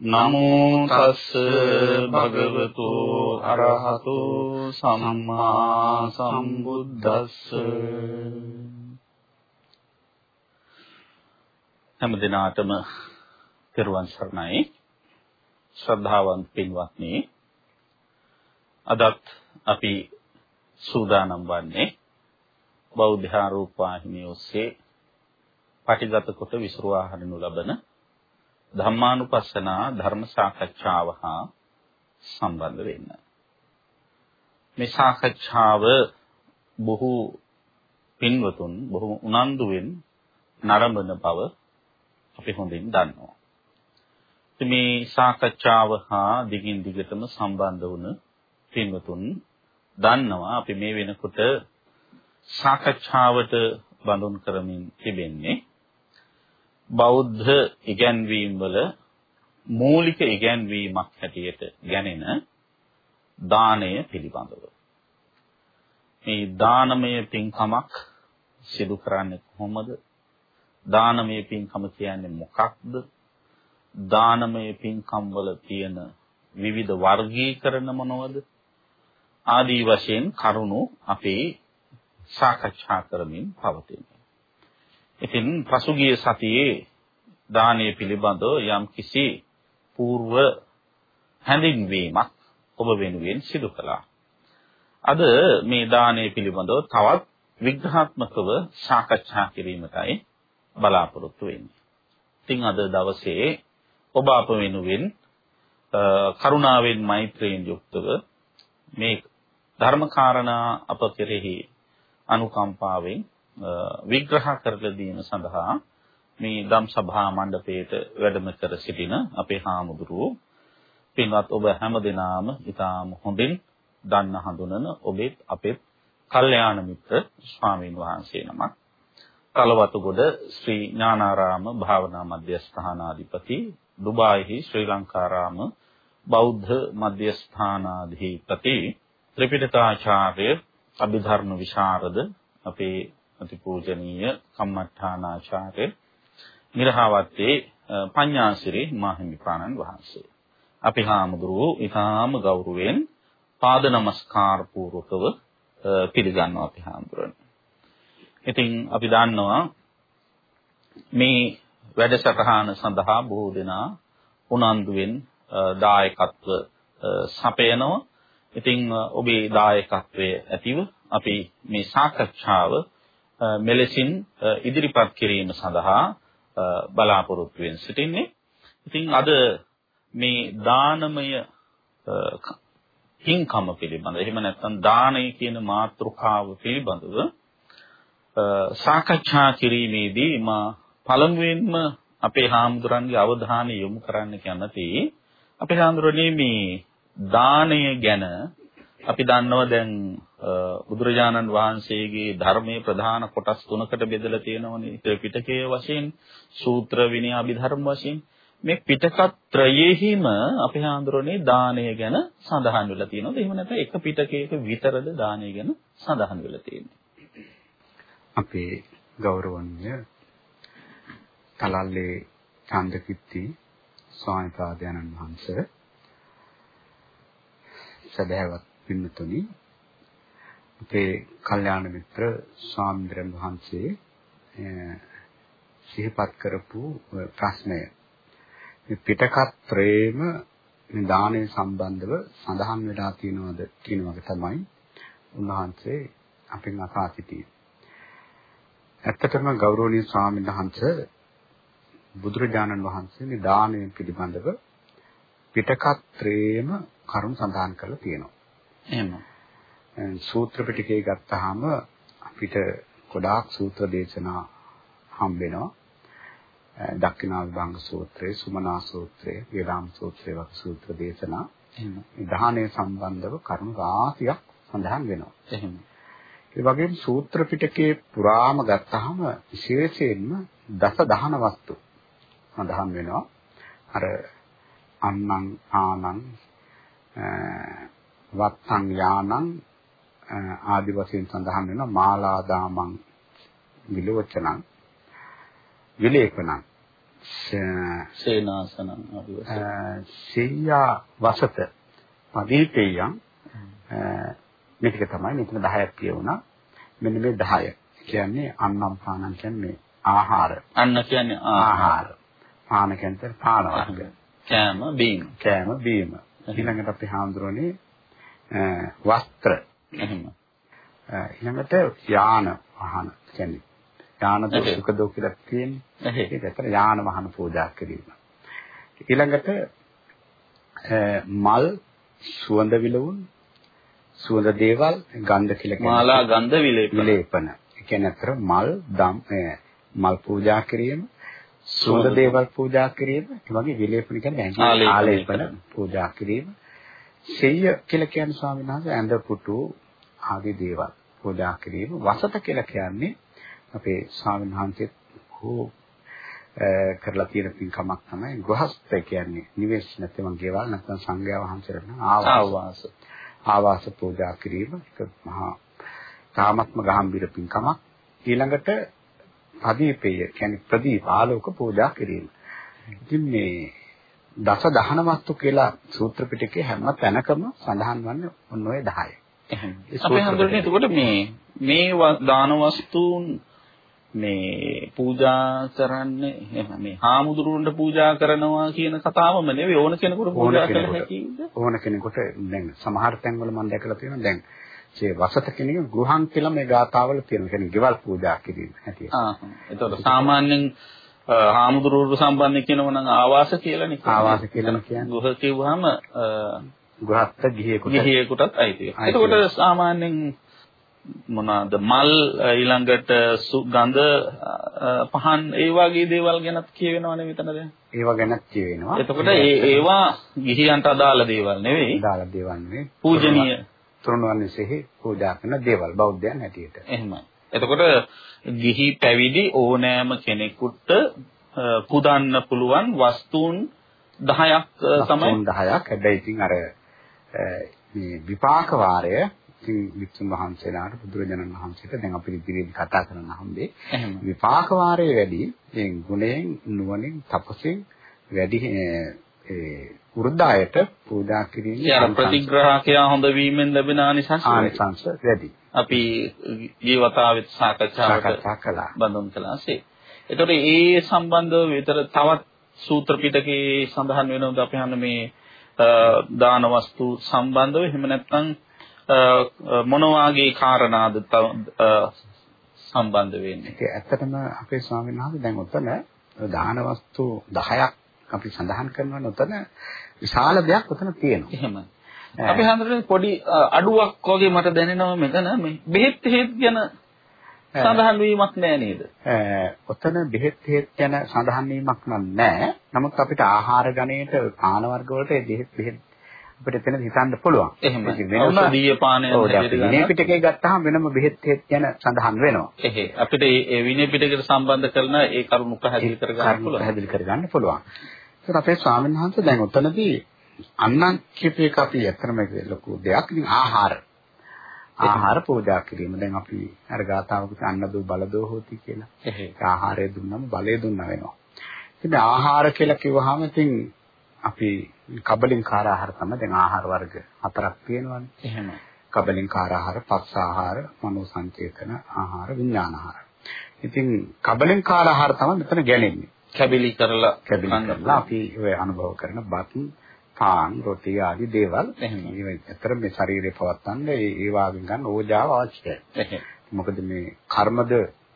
නමෝ තස්ස භගවතු අරහතෝ සම්මා සම්බුද්දස්ස. හැම දිනාටම පෙරවන් සරණයි. ශ්‍රද්ධාවන්ත පින්වත්නි. අදත් අපි සූදානම් වන්නේ බෞද්ධ ආරෝප වාහිනිය ඔස්සේ පටිගත කොට විසුරුවා හරිනු ලබන ධම්මානුපස්සනා ධර්ම සාකච්ඡාව හා සම්බන්ධ වෙන්න. මේ සාකච්ඡාව බොහෝ පින්වතුන් බොහෝ උනන්දුවෙන් නරඹන බව අපි හොඳින් දන්නවා. මේ සාකච්ඡාව හා දිගින් දිගටම සම්බන්ධ වුණ පින්වතුන් දන්නවා අපි මේ වෙනකොට සාකච්ඡාවට බඳුන් කරමින් තිබෙන්නේ බෞද්ධ ඉගැන්වීම් වල මූලික ඉගැන්වීමක් හැටියට ගැනෙන දානය පිළිබඳව. මේ දානමය පින්කමක් සිදු කරන්නේ කොහොමද? දානමය පින්කම කියන්නේ මොකක්ද? දානමය පින්කම් වල තියෙන විවිධ වර්ගීකරණ මොනවද? ආදී වශයෙන් කරුණු අපේ සාකච්ඡා කරමින් පවතිනවා. ඉතින් පසුගිය සතියේ දානය පිළිබඳව යම් කිසි పూర్ව හැඳින්වීමක් ඔබ වෙනුවෙන් සිදු කළා. අද මේ දානය පිළිබඳව තවත් විග්‍රහාත්මකව සාකච්ඡා කිරීමටයි බලාපොරොත්තු වෙන්නේ. ඉතින් අද දවසේ ඔබ අප වෙනුවෙන් කරුණාවෙන් මෛත්‍රියෙන් යුක්තව මේ ධර්මකාරණා අප කෙරෙහි අනුකම්පාවෙන් විග්‍රහ කරලා දීම සඳහා මේ ධම් සභා මණ්ඩපයේට වැඩම කර සිටින අපේ හාමුදුරුවෝ පින්වත් ඔබ හැම දිනාම ඊටාම හොඳින් දන්න හඳුනන ඔබෙත් අපෙත් කල්යාණ මිත්‍ර ස්වාමීන් වහන්සේ නමක්. කලවතුගොඩ ශ්‍රී ඥානාරාම භාවනා මධ්‍යස්ථානාධිපති දුබායිහි ශ්‍රී ලංකාරාම බෞද්ධ මධ්‍යස්ථානාධිපති ත්‍රිපිටකාචාර්ය අභිධර්ම විශාරද අපේ අතිපූජනීය කම්මඨානාචාර්ය මිරහවත්තේ පඤ්ඤාසිරි මාහිමිපාණන් වහන්සේ. අපි හාමුදුරුවෝ ඊටාම ගෞරවයෙන් පාද නමස්කාර පූර්වකව පිළිගන්නවා අපි හාමුදුරන්. ඉතින් අපි දන්නවා මේ වැඩසටහන සඳහා බොහෝ දෙනා උනන්දුවෙන් දායකත්ව සපයනවා. ඉතින් ඔබේ දායකත්වයේ ඇතිව අපි මේ සාකච්ඡාව මෙලෙසින් ඉදිරිපත් කිරීම සඳහා බලාපොරොත්තු වෙන සිටින්නේ. ඉතින් අද මේ දානමය හිංකම පිළිබඳ එහෙම නැත්නම් දානය කියන මාතෘකාව පිළිබඳව සාකච්ඡා කිරීමේදී මා පළමුවෙන්ම අපේ හාමුදුරන්ගේ අවධානය යොමු කරන්න කැමති අපේ හාමුදුරනේ මේ දානය ගැන අපි දන්නවා දැන් බුදුරජාණන් වහන්සේගේ ධර්මයේ ප්‍රධාන කොටස් තුනකට බෙදලා තියෙනවනේ ත්‍රිපිටකයේ වශයෙන් සූත්‍ර විනය අභිධර්ම වශයෙන් මේ පිටක ත්‍රයෙහිම අපි හඳුරන්නේ දානය ගැන සඳහන් වෙලා තියෙනවා. එහෙම නැත්නම් එක පිටකයක විතරද දානය ගැන සඳහන් වෙලා තියෙන්නේ. අපේ ගෞරවනීය තලල්ලේ චන්දකිත්ති ස්වාමීපාදයන්න් වහන්සේ සදහවත් පින්නතුනි අපේ කල්යාණ මිත්‍ර ස්වාමීන් වහන්සේ සිහිපත් කරපු ප්‍රශ්නය මේ පිටකත්‍රේම මේ දානය සම්බන්ධව සඳහන් වෙලා තියෙනවද කියන එක තමයි උන්වහන්සේ අපෙන් අසා සිටියේ. ඇත්තටම ගෞරවනීය ස්වාමීන් වහන්සේ බුදුරජාණන් වහන්සේ මේ දානය පිළිබඳව පිටකත්‍රේම කරුණු සඳහන් කරලා තියෙනවා. එහෙම. සූත්‍ර පිටකේ ගත්තාම අපිට ගොඩාක් සූත්‍ර දේශනා හම්බ වෙනවා. දක්ඛිනා විභංග සූත්‍රය, සුමනා සූත්‍රය, වේදාම සූත්‍රය වගේ සූත්‍ර දේශනා එහෙම. දාහනය සම්බන්ධව කරුණු රාශියක් සඳහන් වෙනවා. එහෙම. ඒ වගේම සූත්‍ර පිටකේ පුරාම ගත්තාම විශේෂයෙන්ම දස දහන වස්තු සඳහන් වෙනවා. අර අන්නං ආනං වත්තං යානං ආදි වශයෙන් සඳහන් වෙනවා මාලා දාමං විලෝචනං විලේපනං. සේනාසනං ආදි වශයෙන්. සීයා වසත පදීපේයං මේ ටික තමයි මෙතන 10ක් කියවුණා. මෙන්න මේ 10 කියන්නේ අන්නම් පානං කියන්නේ ආහාර. අන්න කියන්නේ ආහාර. පාන කියන්නේ පාන වර්ග. කෑම බීම. කෑම බීම. ඊළඟට අපි හාමුදුරනේ වස්ත්‍ර. එහෙම. ඊළඟට යාන වාහන. කියන්නේ යාන දුක දුක කියලා තියෙන්නේ ඒක ඇත්තට යාන වාහන පූජා කිරීම. ඊළඟට මල් සුවඳ විලවුන් සුවඳ දේවල් ගන්ධ කියලා කියන්නේ. මාලා ගන්ධ විලේපන. විලේපන. කියන්නේ අතර මල් දම් මල් පූජා කිරීම සුවඳ දේවල් පූජා කිරීම ඒ වගේ විලේපන කියන්නේ ආලේපන පූජා කිරීම සෙය්‍ය කියලා කියන්නේ ස්වාමීන් වහන්සේ ඇඳ පුටු ආදී දේවල්. පූජා කිරීම වසත කියලා කියන්නේ අපේ ස්වාමීන් වහන්සේ හෝ කරලා තියෙන පින්කමක් තමයි ගෘහස්ත කියන්නේ. නිවෙස් නැත්නම් ගෙවල් නැත්නම් සංඝයා වහන්සේලා නම් ආවාස. ආවාස. පූජා කිරීම ඒක මහා තාමත්ම ගාම්භීර පින්කමක්. ඊළඟට ප්‍රදීපය කියන්නේ ප්‍රදීප ආලෝක පූජා කිරීම. ඉතින් මේ දස දහන වස්තු කියලා සූත්‍ර පිටකේ හැම තැනකම සඳහන් වන්නේ ඔන්න ඔය 10. අපි හඳුනන්නේ එතකොට මේ මේ දාන වස්තුන් මේ පූජා කරන්නේ එහෙම මේ හාමුදුරුවන්ට පූජා කරනවා කියන කතාවම නෙවෙයි ඕන කෙනෙකුට පූජා කළ හැකිද ඕන කෙනෙකුට දැන් සමහර තැන්වල මම දැකලා තියෙනවා දැන් ඒ වසත කෙනෙක් ගෘහන් කියලා මේ ගාතාවල තියෙනවා. කියන්නේ ගෙවල් පූජා කිරීම හැටියට. ආ එතකොට සාමාන්‍යයෙන් හාමුදුරුවෝ සම්බන්ධ කියනවා නම් ආවාස කියලානේ ආවාස කියලා කියන්නේ ගෘහ කිව්වහම ගෘහස්ත ගිහියෙකුට ගිහියෙකුටත් අයිති. එතකොට සාමාන්‍යයෙන් මොනවාද මල් ඊළඟට ගඳ පහන් ඒ වගේ දේවල් ගැනත් කියවෙනවනේ මෙතන දැන්. ඒවා ගැනත් කියවෙනවා. එතකොට ඒ ඒවා ගිහියන්ට අදාළ දේවල් නෙවෙයි. අදාළ දේවල් නෙවෙයි. පූජනීය තුරුණුවන් විසෙහි පූජා කරන දේවල් බෞද්ධයන් හැටියට. එහෙමයි. එතකොට ගිහි පැවිදි ඕනෑම කෙනෙකුට පුදන්න පුළුවන් වස්තුන් 10ක් තමයි. වස්තුන් 10ක්. හැබැයි ඉතින් අර මේ විපාක වාරය ඉතින් වික්ෂුන් වහන්සේලාට බුදුරජාණන් වහන්සේට දැන් අපි ඉදිරියේදී කතා කරන හම්බේ විපාක වාරය වැඩි ඒ ගුණයෙන් නුවණින් තපසෙන් වැඩි ඒ වෘද්ධායට පූජා කිරීමේ ප්‍රතිග්‍රහකයා හොඳ වීමෙන් ලැබෙන ආනිසංස ආනිසංස වැඩි. අපි ජීවතාවෙත් සාකච්ඡාවට කළා. බඳුන් කළාසේ. එතකොට ඒ සම්බන්ධව විතර තවත් සූත්‍ර පිටකේ සඳහන් වෙනවද අපි හන්න මේ දාන වස්තු සම්බන්ධව එහෙම නැත්නම් මොන වාගේ කාරණාද සම්බන්ධ වෙන්නේ? ඒක ඇත්තටම අපේ ස්වාමීන් වහන්සේ දැන් උතන දාන වස්තු 10ක් අපි සඳහන් කරනවා උතන විශාල දෙයක් උතන තියෙනවා. එහෙමයි. අපි හන්දරේ පොඩි අඩුවක් වගේ මට දැනෙනවා මෙතන මේ බෙහෙත් හේත් ගැන සඳහන් වීමක් නෑ නේද? ඔතන බෙහෙත් හේත් ගැන සඳහන් වීමක් නෑ. නමුත් අපිට ආහාර ගණයට පාන වර්ග වලට බෙහෙත් බෙහෙත් අපිට එතන හිතන්න පුළුවන්. එහෙම. ඖෂධීය පානය විනය පිටකේ ගත්තාම වෙනම බෙහෙත් හේත් ගැන සඳහන් වෙනවා. එහේ. අපිට මේ විනය පිටකයට සම්බන්ධ කරන ඒ කරුණු පැහැදිලි කරගන්න පුළුවන්. පැහැදිලි කරගන්න පුළුවන්. ඒක අපේ ස්වාමීන් වහන්සේ දැන් උතනදී අන්නම් කියපු එක අපි ඇත්තම ලොකු දෙයක්. ඉතින් ආහාර. ආහාර පූජා කිරීම. දැන් අපි අර ගාතාවක අන්න දෝ බල දෝ හොති කියලා. ඒක ආහාරය දුන්නම බලය දුන්නා වෙනවා. ඉතින් ආහාර කියලා කිව්වහම ඉතින් අපි කබලින්කාර ආහාර තමයි දැන් ආහාර වර්ග හතරක් තියෙනවානේ. එහෙම. කබලින්කාර ආහාර, පස්ස ආහාර, මනෝ සංචේතන ආහාර, විඥාන ආහාර. ඉතින් කබලින්කාර ආහාර තමයි මෙතන ගැලෙන්නේ. කැබිලි කරලා කැබිලි කරලා අපි ඔය අනුභව කරන බත්, පාන්, රොටි ආදී දේවල් එහෙම. ඒතර මේ ශරීරේ පවත්තන්න ඒ ඒ වාගෙන් ගන්න ඕජාව අවශ්‍යයි. මොකද මේ කර්මද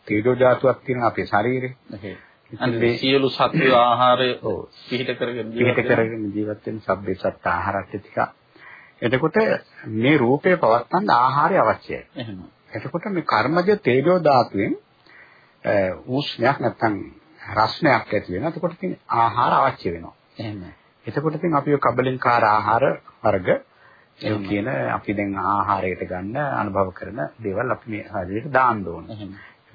තේජෝ ධාතුවක් තියෙන අපේ ශරීරේ. අනිත් සියලු සත්ව ආහාරය පිහිට කරගෙන පිහිට කරගෙන ජීවත් වෙන සබ්බේ සත්ත ආහාරත් ටික. එතකොට මේ රූපය පවත්තන්න ආහාරය අවශ්‍යයි. එහෙම. එතකොට මේ කර්මජ තේජෝ ධාතුවෙන් උෂ්ණයක් නැත්තම් රස්නයක් ඇති වෙනවා. එතකොට ඉතින් ආහාර අවශ්‍ය වෙනවා. එහෙම. එතකොට ඉතින් අපි ඔය කබලින්කාර ආහාර වර්ග ඒ කියන අපි දැන් ආහාරයට ගන්න අනුභව කරන දේවල් අපි මේ ශරීරයට දාන්න ඕනේ. එහෙම.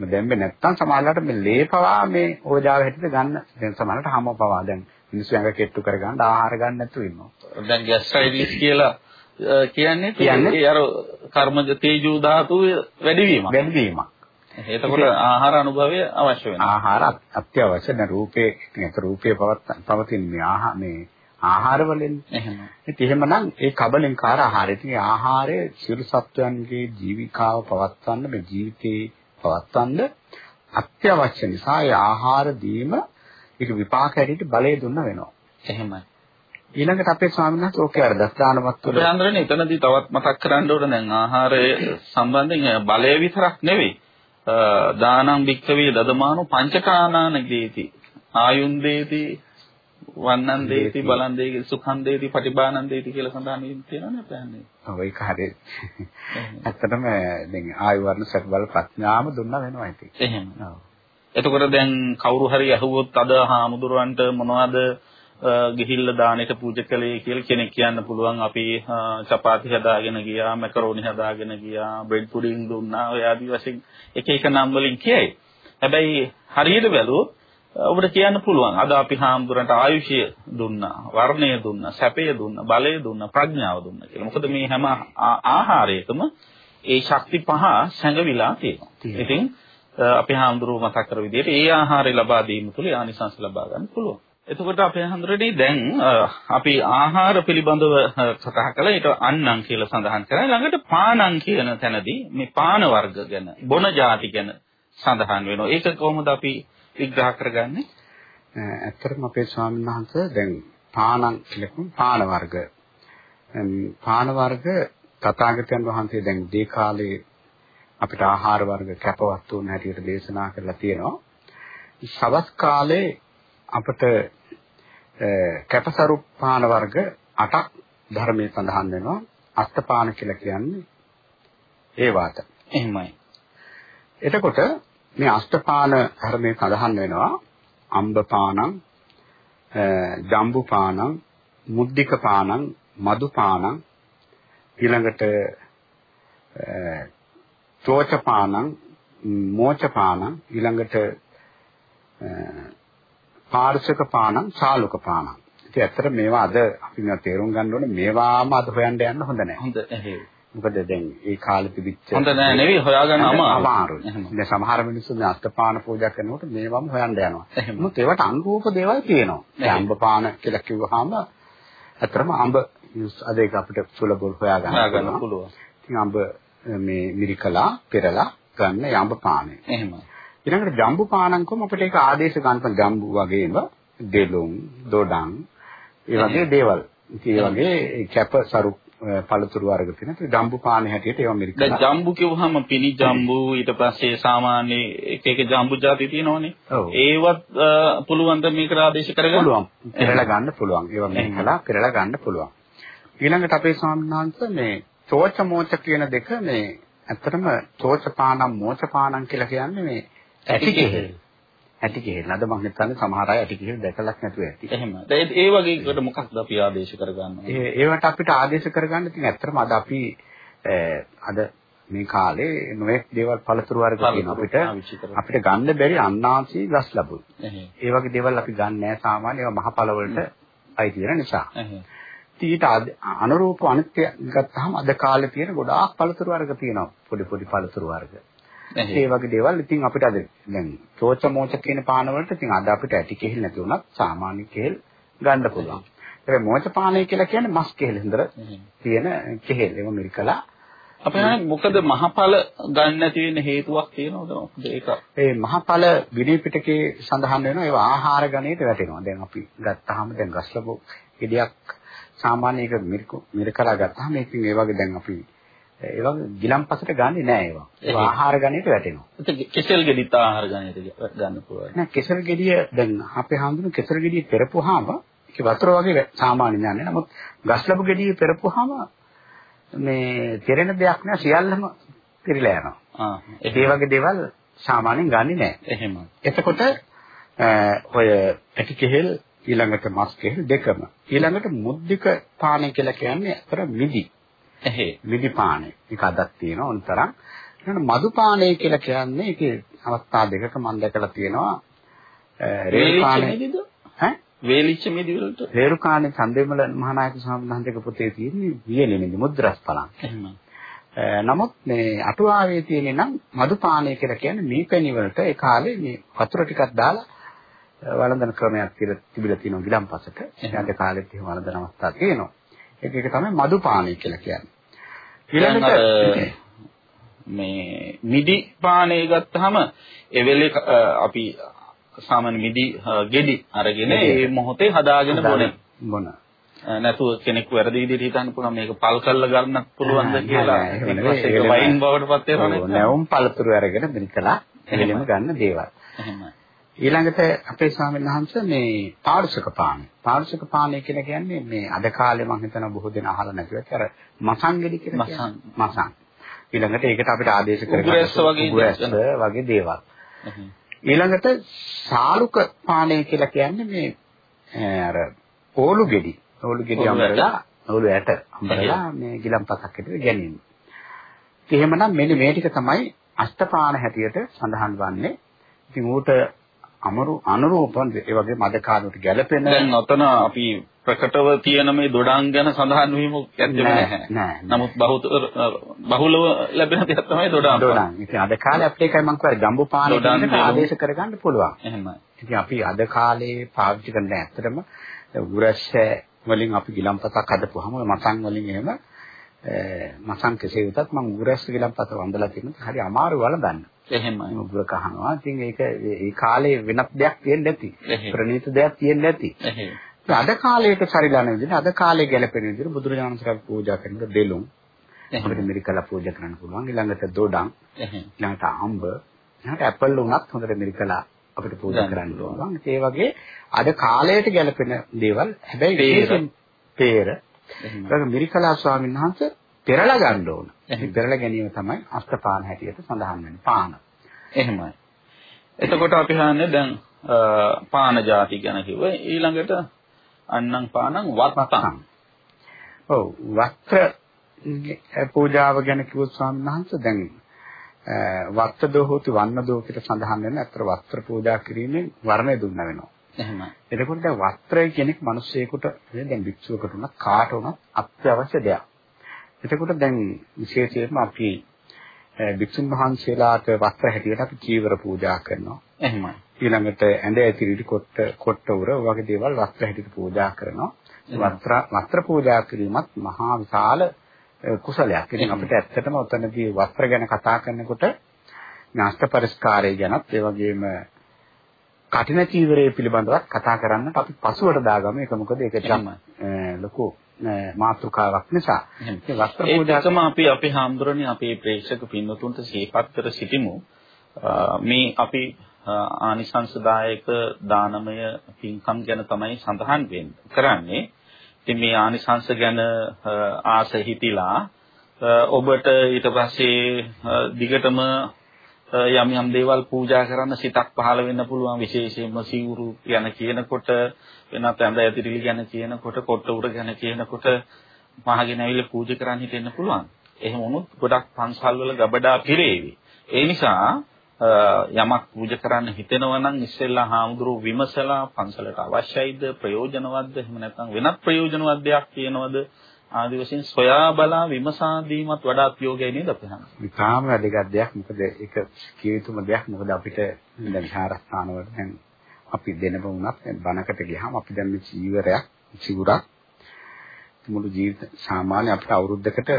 දැම්මේ නැත්නම් සමහරවිට මේ ලේ පවා මේ ඕජාව හැටියට ගන්න දැන් සමහරවිට හැම පවා දැන් මිනිස්සු ඇඟ කෙට්ටු කරගන්න ආහාර ගන්න නැතුව ඉන්නවා. දැන් ગેස්ට්‍රයිටිස් කියලා කියන්නේ කියන්නේ? අර කර්මජ තේජෝ ධාතුවේ වැඩිවීමක්. වැඩිවීමක්. එතකොට ආහාර අනුභවය අවශ්‍ය වෙනවා. ආහාර අත්- අත්‍යවශ්‍ය දැන් රූපේ රූපේ පවත් පවතින මේ ආහා මේ ආහාර වලින් එහෙම. ඉතින් එහෙමනම් ඒ කබලින්කාර ආහාරය. ඉතින් ආහාරය සියලු සත්වයන්ගේ ජීවිකාව පවත්වන්න මේ ජීවිතේ පවත්වන්න අත්‍යවශ්‍ය නිසා ඒ ආහාර දීම ඒක විපාක හැටියට බලය දුන්න වෙනවා. එහෙමයි. ඊළඟට අපේ ස්වාමීන් වහන්සේ ඕකේ අර දස්දානවත් වල උපයන්දරනේ එතනදී තවත් මතක් කරන්න ඕන දැන් ආහාරය සම්බන්ධයෙන් බලය විතරක් නෙවෙයි. දානං වික්කවේ දදමානෝ පංචකානාන දේති. ආයුන් දේති වන්නන් දේති බලන් දේති සුඛන් දේති පටිභානන් දේති කියලා සඳහන් තියෙනවනේ අපහන්නේ. ඔව් ඒක හරිය. ඇත්තටම දැන් ආයු වර්ණ සත් බල ප්‍රඥාම දුන්නා වෙනවා ඉතින්. එහෙම. ඔව්. එතකොට දැන් කවුරු හරි අහුවොත් අද හාමුදුරුවන්ට මොනවද ගිහිල්ලා දානෙට පූජා කළේ කියලා කෙනෙක් කියන්න පුළුවන් අපි චපාති හදාගෙන ගියා මැකරෝනි හදාගෙන ගියා බ්‍රෙඩ් පුඩින් දුන්නා ඔය ආදි වශයෙන් එක එක නම් වලින් කියයි. හැබැයි හරියට බැලුවොත් ඔබට කියන්න පුළුවන් අද අපි හාමුදුරන්ට ආයුෂය දුන්නා වර්ණය දුන්නා සැපය දුන්නා බලය දුන්නා ප්‍රඥාව දුන්නා කියලා. මොකද මේ හැම ආහාරයකම ඒ ශක්ති පහ සැඟවිලා තියෙනවා. ඉතින් අපේ හාමුදුරුවෝ මතක් කර විදිහට ඒ ආහාරය ලබා දීම තුළ ආනිසංස ලබා ගන්න පුළුවන්. එතකොට අපේ හාමුදුරනේ දැන් අපි ආහාර පිළිබඳව කතා කළා ඊට අන්නම් කියලා සඳහන් කරා. ළඟට පානං කියන තැනදී මේ පාන වර්ග ගැන බොන ಜಾති ගැන සඳහන් වෙනවා. ඒක කොහොමද අපි විග්‍රහ කරගන්නේ? ඇත්තටම අපේ ස්වාමීන් වහන්සේ දැන් පානං කියලා කියමු පාන වර්ග. පාන වර්ග තථාගතයන් වහන්සේ දැන් දී කාලේ අපිට ආහාර වර්ග කැපවත් වුණ හැටියට දේශනා කරලා තියෙනවා. සවස් කාලේ අපිට කැපසරු පාන වර්ග 8ක් ධර්මයේ සඳහන් වෙනවා. අෂ්ටපාන කියලා කියන්නේ ඒ වාත. එහෙමයි. එතකොට මේ අෂ්ටපාන ධර්මයේ සඳහන් වෙනවා. අම්බපානං ජම්බු පානං මුද්දික පානං මදු පානං ඊළඟට චෝච පානං මෝච පානං ඊළඟට පාර්ශක පානං ශාලුක පානං ඉතින් ඇත්තට මේවා අද අපි මේවා තේරුම් ගන්න ඕනේ. මේවාම අද හොයන්න යන්න හොඳ නැහැ. හොඳ එහෙයි. මොකද දැන් ඒ කාලෙ තිබිච්ච හොඳ නෑ නෙවෙයි හොයාගන්න අමාරුයි. දැන් සමහර මිනිස්සු මේ අෂ්ටපාන පූජා කරනකොට මේවම හොයන්න යනවා. මොකද ඒවට අනුරූප දේවල් තියෙනවා. දැන්. අම්බපාන කියලා කිව්වහම අතරම අඹ අද ඒක අපිට සුලභව හොයාගන්න හොයාගන්න පුළුවන්. ඉතින් අඹ මේ මිරිකලා පෙරලා ගන්න ඒ අඹපානය. එහෙමයි. ඊළඟට ජම්බු පානංකම අපිට ඒක ආදේශ ගන්න ජම්බු වගේම දෙලොම් දොඩම් ඒ වගේ දේවල්. ඉතින් ඒ වගේ කැප සරු පළතුරු වර්ග තියෙන. ඉතින් ජම්බු පාන හැටියට ඒවා දැන් මිරිකලා. ජම්බු කිව්වහම පිනි ජම්බු ඊට පස්සේ සාමාන්‍ය එක එක ජම්බු ಜಾති තියෙනවනේ. ඒවත් පුළුවන් ද මේකට ආදේශ කරගන්න? පුළුවන්. පෙරලා ගන්න පුළුවන්. ඒවා මෙහෙලා පෙරලා ගන්න පුළුවන්. ඊළඟට අපේ ස්වාමීන් වහන්සේ මේ චෝච මෝච කියන දෙක මේ ඇත්තටම චෝච පානම් මෝච පානම් කියලා කියන්නේ මේ ඇටි කෙහෙල්. ඇටි කෙහෙල්. අද මම හිතන්නේ සමහර අය ඇටි කෙහෙල් දැකලත් නැතුව ඇති. එහෙම. ඒ වගේ එකට මොකක්ද අපි ආදේශ කරගන්නේ? ඒ ඒවට අපිට ආදේශ කරගන්න ඉතින් ඇත්තටම අද අපි අද මේ කාලේ නොයෙක් දේවල් පළතුරු වර්ග තියෙනවා අපිට. අපිට ගන්න බැරි අන්නාසී ගස් ලැබුයි. ඒ වගේ දේවල් අපි ගන්න නැහැ සාමාන්‍ය ඒවා මහ පළ වලට අයිති වෙන නිසා. ඊට අනුරූප අනිත්‍ය ගත්තාම අද කාලේ තියෙන ගොඩාක් පළතුරු වර්ග තියෙනවා. පොඩි පොඩි පළතුරු වර්ග. ඒ. වගේ දේවල් ඉතින් අපිට අද දැන් චෝච මෝච කියන පාන වලට ඉතින් අද අපිට ඇටි කෙහෙල් නැති වුණත් සාමාන්‍ය කෙහෙල් ගන්න පුළුවන්. හැබැයි මෝච පානය කියලා කියන්නේ මස් කෙහෙල් එහෙම. තියෙන කෙහෙල්. ඒව මිරිකලා අපි මොකද මහපල ගන්න නැති වෙන්න හේතුවක් තියෙනවද? මොකද ඒක ඒ මහපල විනය පිටකේ සඳහන් වෙනවා ඒවා ආහාර ගණයට වැටෙනවා. දැන් අපි ගත්තාම දැන් ගස්ලබු ගෙඩියක් සාමාන්‍ය එක මිරිකු මිරිකලා ගත්තාම ඒකෙන් ඒ වගේ දැන් අපි ඒ වගේ ගිලම්පසට ගන්නෙ නෑ ඒවා. ඒවා ආහාර ගණයට වැටෙනවා. ඒක කෙසෙල් ගෙඩිත් ආහාර ගන්නට ගන්න පුළුවන්. නෑ කෙසල් ගෙඩිය දැන් අපේ හාමුදුරුවෝ කෙසල් ගෙඩිය පෙරපුවාම ඒක වතුර වගේ සාමාන්‍ය නෑ. නමුත් ගස්ලබු ගෙඩිය පෙරපුවාම මේ තෙරෙන දෙයක් නෑ සියල්ලම පිරීලා යනවා. ආ ඒ වගේ දේවල් සාමාන්‍යයෙන් ගන්නෙ නෑ. එහෙම. එතකොට ඔය ඇටි කෙහෙල් ඊළඟට මස් කෙහෙල් දෙකම ඊළඟට මුද්දික පානය කියලා කියන්නේ අතර මිදි එහේ. මිදි පානය. ඒක අදක් තියෙනවා උන්තරම්. ඊළඟ මදු පානය කියලා කියන්නේ ඒකේ අවස්ථා දෙකක මම දැකලා තියෙනවා. පානය ඈ වේලිච්ච මිදි වලට රේරුකාණේ චන්දේමල මහානායක වහන්සේගේ පොතේ තියෙන වියලි මිදි මුද්‍රස් පලං. එහෙමයි. නමුත් මේ අටුවාවේ තියෙන නම් මදුපානය කියලා කියන්නේ මීපැණි වලට ඒ කාලේ මේ වතුර ටිකක් දාලා වළඳන ක්‍රමයක් කියලා තිබිලා තියෙනවා ගිලම්පසට. අද කාලෙත් එහෙම වළඳන අවස්ථා තියෙනවා. ඒක ඒක තමයි මදුපානය කියලා කියන්නේ. ඊළඟට මේ මිදි පානය ගත්තාම ඒ වෙලේ අපි සාමාන්‍ය මිදි ගෙඩි අරගෙන ඒ මොහොතේ හදාගෙන බොනේ. බොන. නැතුව කෙනෙක් වැරදි විදිහට හිතන්න පුළුවන් මේක පල් කරලා ගන්නත් පුළුවන්ද කියලා. ඒක වයින් බවට පත් වෙනවා නැවුම් පළතුරු අරගෙන මිනිකලා එළිම ගන්න දේවල්. එහෙමයි. ඊළඟට අපේ ස්වාමීන් වහන්සේ මේ පාර්ශක පාන. පාර්ශක පානය කියලා කියන්නේ මේ අද කාලේ මම හිතනවා බොහෝ දෙනා අහලා නැතිව අර මසන් ගෙඩි කියලා කියන්නේ. මසන්. ඊළඟට ඒකට අපිට ආදේශ කරගන්න වගේ දේවල්. ඊළඟට සාලුක පානය කියලා කියන්නේ මේ අර ඕලු ගෙඩි. ඕලු ගෙඩි අඹරලා ඕලු ඇට අඹරලා මේ ගිලම්පසක් හැටියට ගැනීම. එහෙමනම් මෙන්න මේ ටික තමයි අෂ්ටපාන හැටියට සඳහන් වන්නේ. ඉතින් ඌට අමරු අනුරූප ඒ වගේ මද කාලයට ගැලපෙන දැන් ඔතන අපි ප්‍රකටව තියෙන මේ දොඩම් ගැන සඳහන් වීම ඇත්තම නැහැ. නෑ. නමුත් බහුලව ලැබෙන දෙයක් තමයි දොඩම්. දොඩම්. ඉතින් අද කාලේ අපිට එකයි මම කියවර ජම්බු පාන ආදේශ කරගන්න පුළුවන්. එහෙමයි. ඉතින් අපි අද කාලේ පාවිච්චි කරන ඇත්තටම උගුරැස්ස වලින් අපි ගිලම්පතක් හදපුවාම මසන් වලින් එහෙම මසන් කෙසේ වෙතත් මම උගුරැස්ස ගිලම්පත වන්දලා තියෙනවා. හරි අමාරු වලඳන්න. එහෙමයි. උගුර කහනවා. ඉතින් ඒක ඒ කාලේ වෙනත් දෙයක් තියෙන්නේ නැති. ප්‍රණීත දෙයක් තියෙන්නේ නැති. එහෙම. අද කාලයට සරිලන විදිහට අද කාලේ ගැලපෙන විදිහට බුදුරජාණන් වහන්සේ පූජා කරනකොට දෙලුම්. අපිට මිරිකලා පූජා කරන්න පුළුවන්. ඊළඟට දොඩම්. ඊළඟට අඹ. ඊළඟට ඇපල් උනත් හොඳට මිරිකලා අපිට පූජා කරන්න පුළුවන්. ඒ වගේ අද කාලයට ගැලපෙන දේවල්. හැබැයි විශේෂයෙන් peer ඒක මිරිකලා ස්වාමීන් වහන්සේ පෙරලා ගන්න ඕන. පෙරලා ගැනීම තමයි අෂ්ටපාන හැටියට සඳහන් වෙන්නේ. පාන. එහෙමයි. එතකොට අපි හන්නේ දැන් පාන ಜಾති ගැන කිව්ව ඊළඟට අන්නම් පානං වත්තං. ඔව් වස්ත්‍ර පූජාව ගැන කිව්වොත් ස්වාමීන් වහන්සේ දැන් වත්ත දෝහෝති වන්න දෝකිට සඳහන් වෙන අතර වස්ත්‍ර පූජා කිරීමෙන් වර්ණය දුන්න වෙනවා. එහෙමයි. එතකොට දැන් වස්ත්‍රය කෙනෙක් මිනිස්සෙකුට දැන් භික්ෂුවකට උනත් කාට උනත් අත්‍යවශ්‍ය දෙයක්. එතකොට දැන් විශේෂයෙන්ම අපි භික්ෂුන් වහන්සේලාට වස්ත්‍ර හැටියට අපි චීවර පූජා කරනවා. එහෙමයි. ඊළඟට ඇඳ ඇතිරිලි කොට්ට කොට්ට උර වගේ දේවල් වස්ත්‍ර හැටියට පූජා කරනවා. වස්ත්‍ර වස්ත්‍ර පූජා කිරීමත් මහා විශාල කුසලයක්. ඉතින් අපිට ඇත්තටම ඔතනදී වස්ත්‍ර ගැන කතා කරනකොට නාස්ත පරිස්කාරය ගැනත් ඒ වගේම කටින චීවරය පිළිබඳවත් කතා කරන්න අපි පසුවට දාගමු. ඒක මොකද ඒක ලොකු මාතෘකාවක් නිසා. ඒ වස්ත්‍ර පූජාකම අපි අපේ හාමුදුරනේ අපේ ප්‍රේක්ෂක පින්වතුන්ට සිහිපත් කර සිටිමු. මේ අපි ආනිසංසදායක දානමය පින්කම් ගැන තමයි සඳහන් කරන්නේ. ඉතින් මේ ආනිසංස ගැන ආස හිතිලා ඔබට ඊට පස්සේ දිගටම යම් යම් දේවල් පූජා කරන්න සිතක් පහළ වෙන්න පුළුවන් විශේෂයෙන්ම සිවුරු ගැන කියනකොට වෙනත් ඇඳ ඇතිරිලි ගැන කියනකොට කොට්ට උර ගැන කියනකොට මහගෙන ඇවිල්ලා පූජා කරන්න හිතෙන්න පුළුවන්. එහෙම වුණොත් ගොඩක් පන්සල් වල ගබඩා පිරේවි. ඒ නිසා යමක් පූජා කරන්න හිතෙනවා නම් ඉස්සෙල්ලා හාමුදුරුවෝ විමසලා පන්සලට අවශ්‍යයිද ප්‍රයෝජනවත්ද එහෙම නැත්නම් වෙනත් ප්‍රයෝජනවත් දෙයක් තියෙනවද ආදි වශයෙන් සොයා බලා විමසා දීමත් වඩාත් යෝගයි නේද අපේ හාමුදුරුවෝ. විකාම වැඩගත් දෙයක් මොකද ඒක කිය යුතුම දෙයක් මොකද අපිට දැන් විහාරස්ථාන වල දැන් අපි දෙනව වුණත් බණකට ගියාම අපි දැන් මේ චීවරයක් සිවුරක් මුළු ජීවිත සාමාන්‍ය අපිට අවුරුද්දකට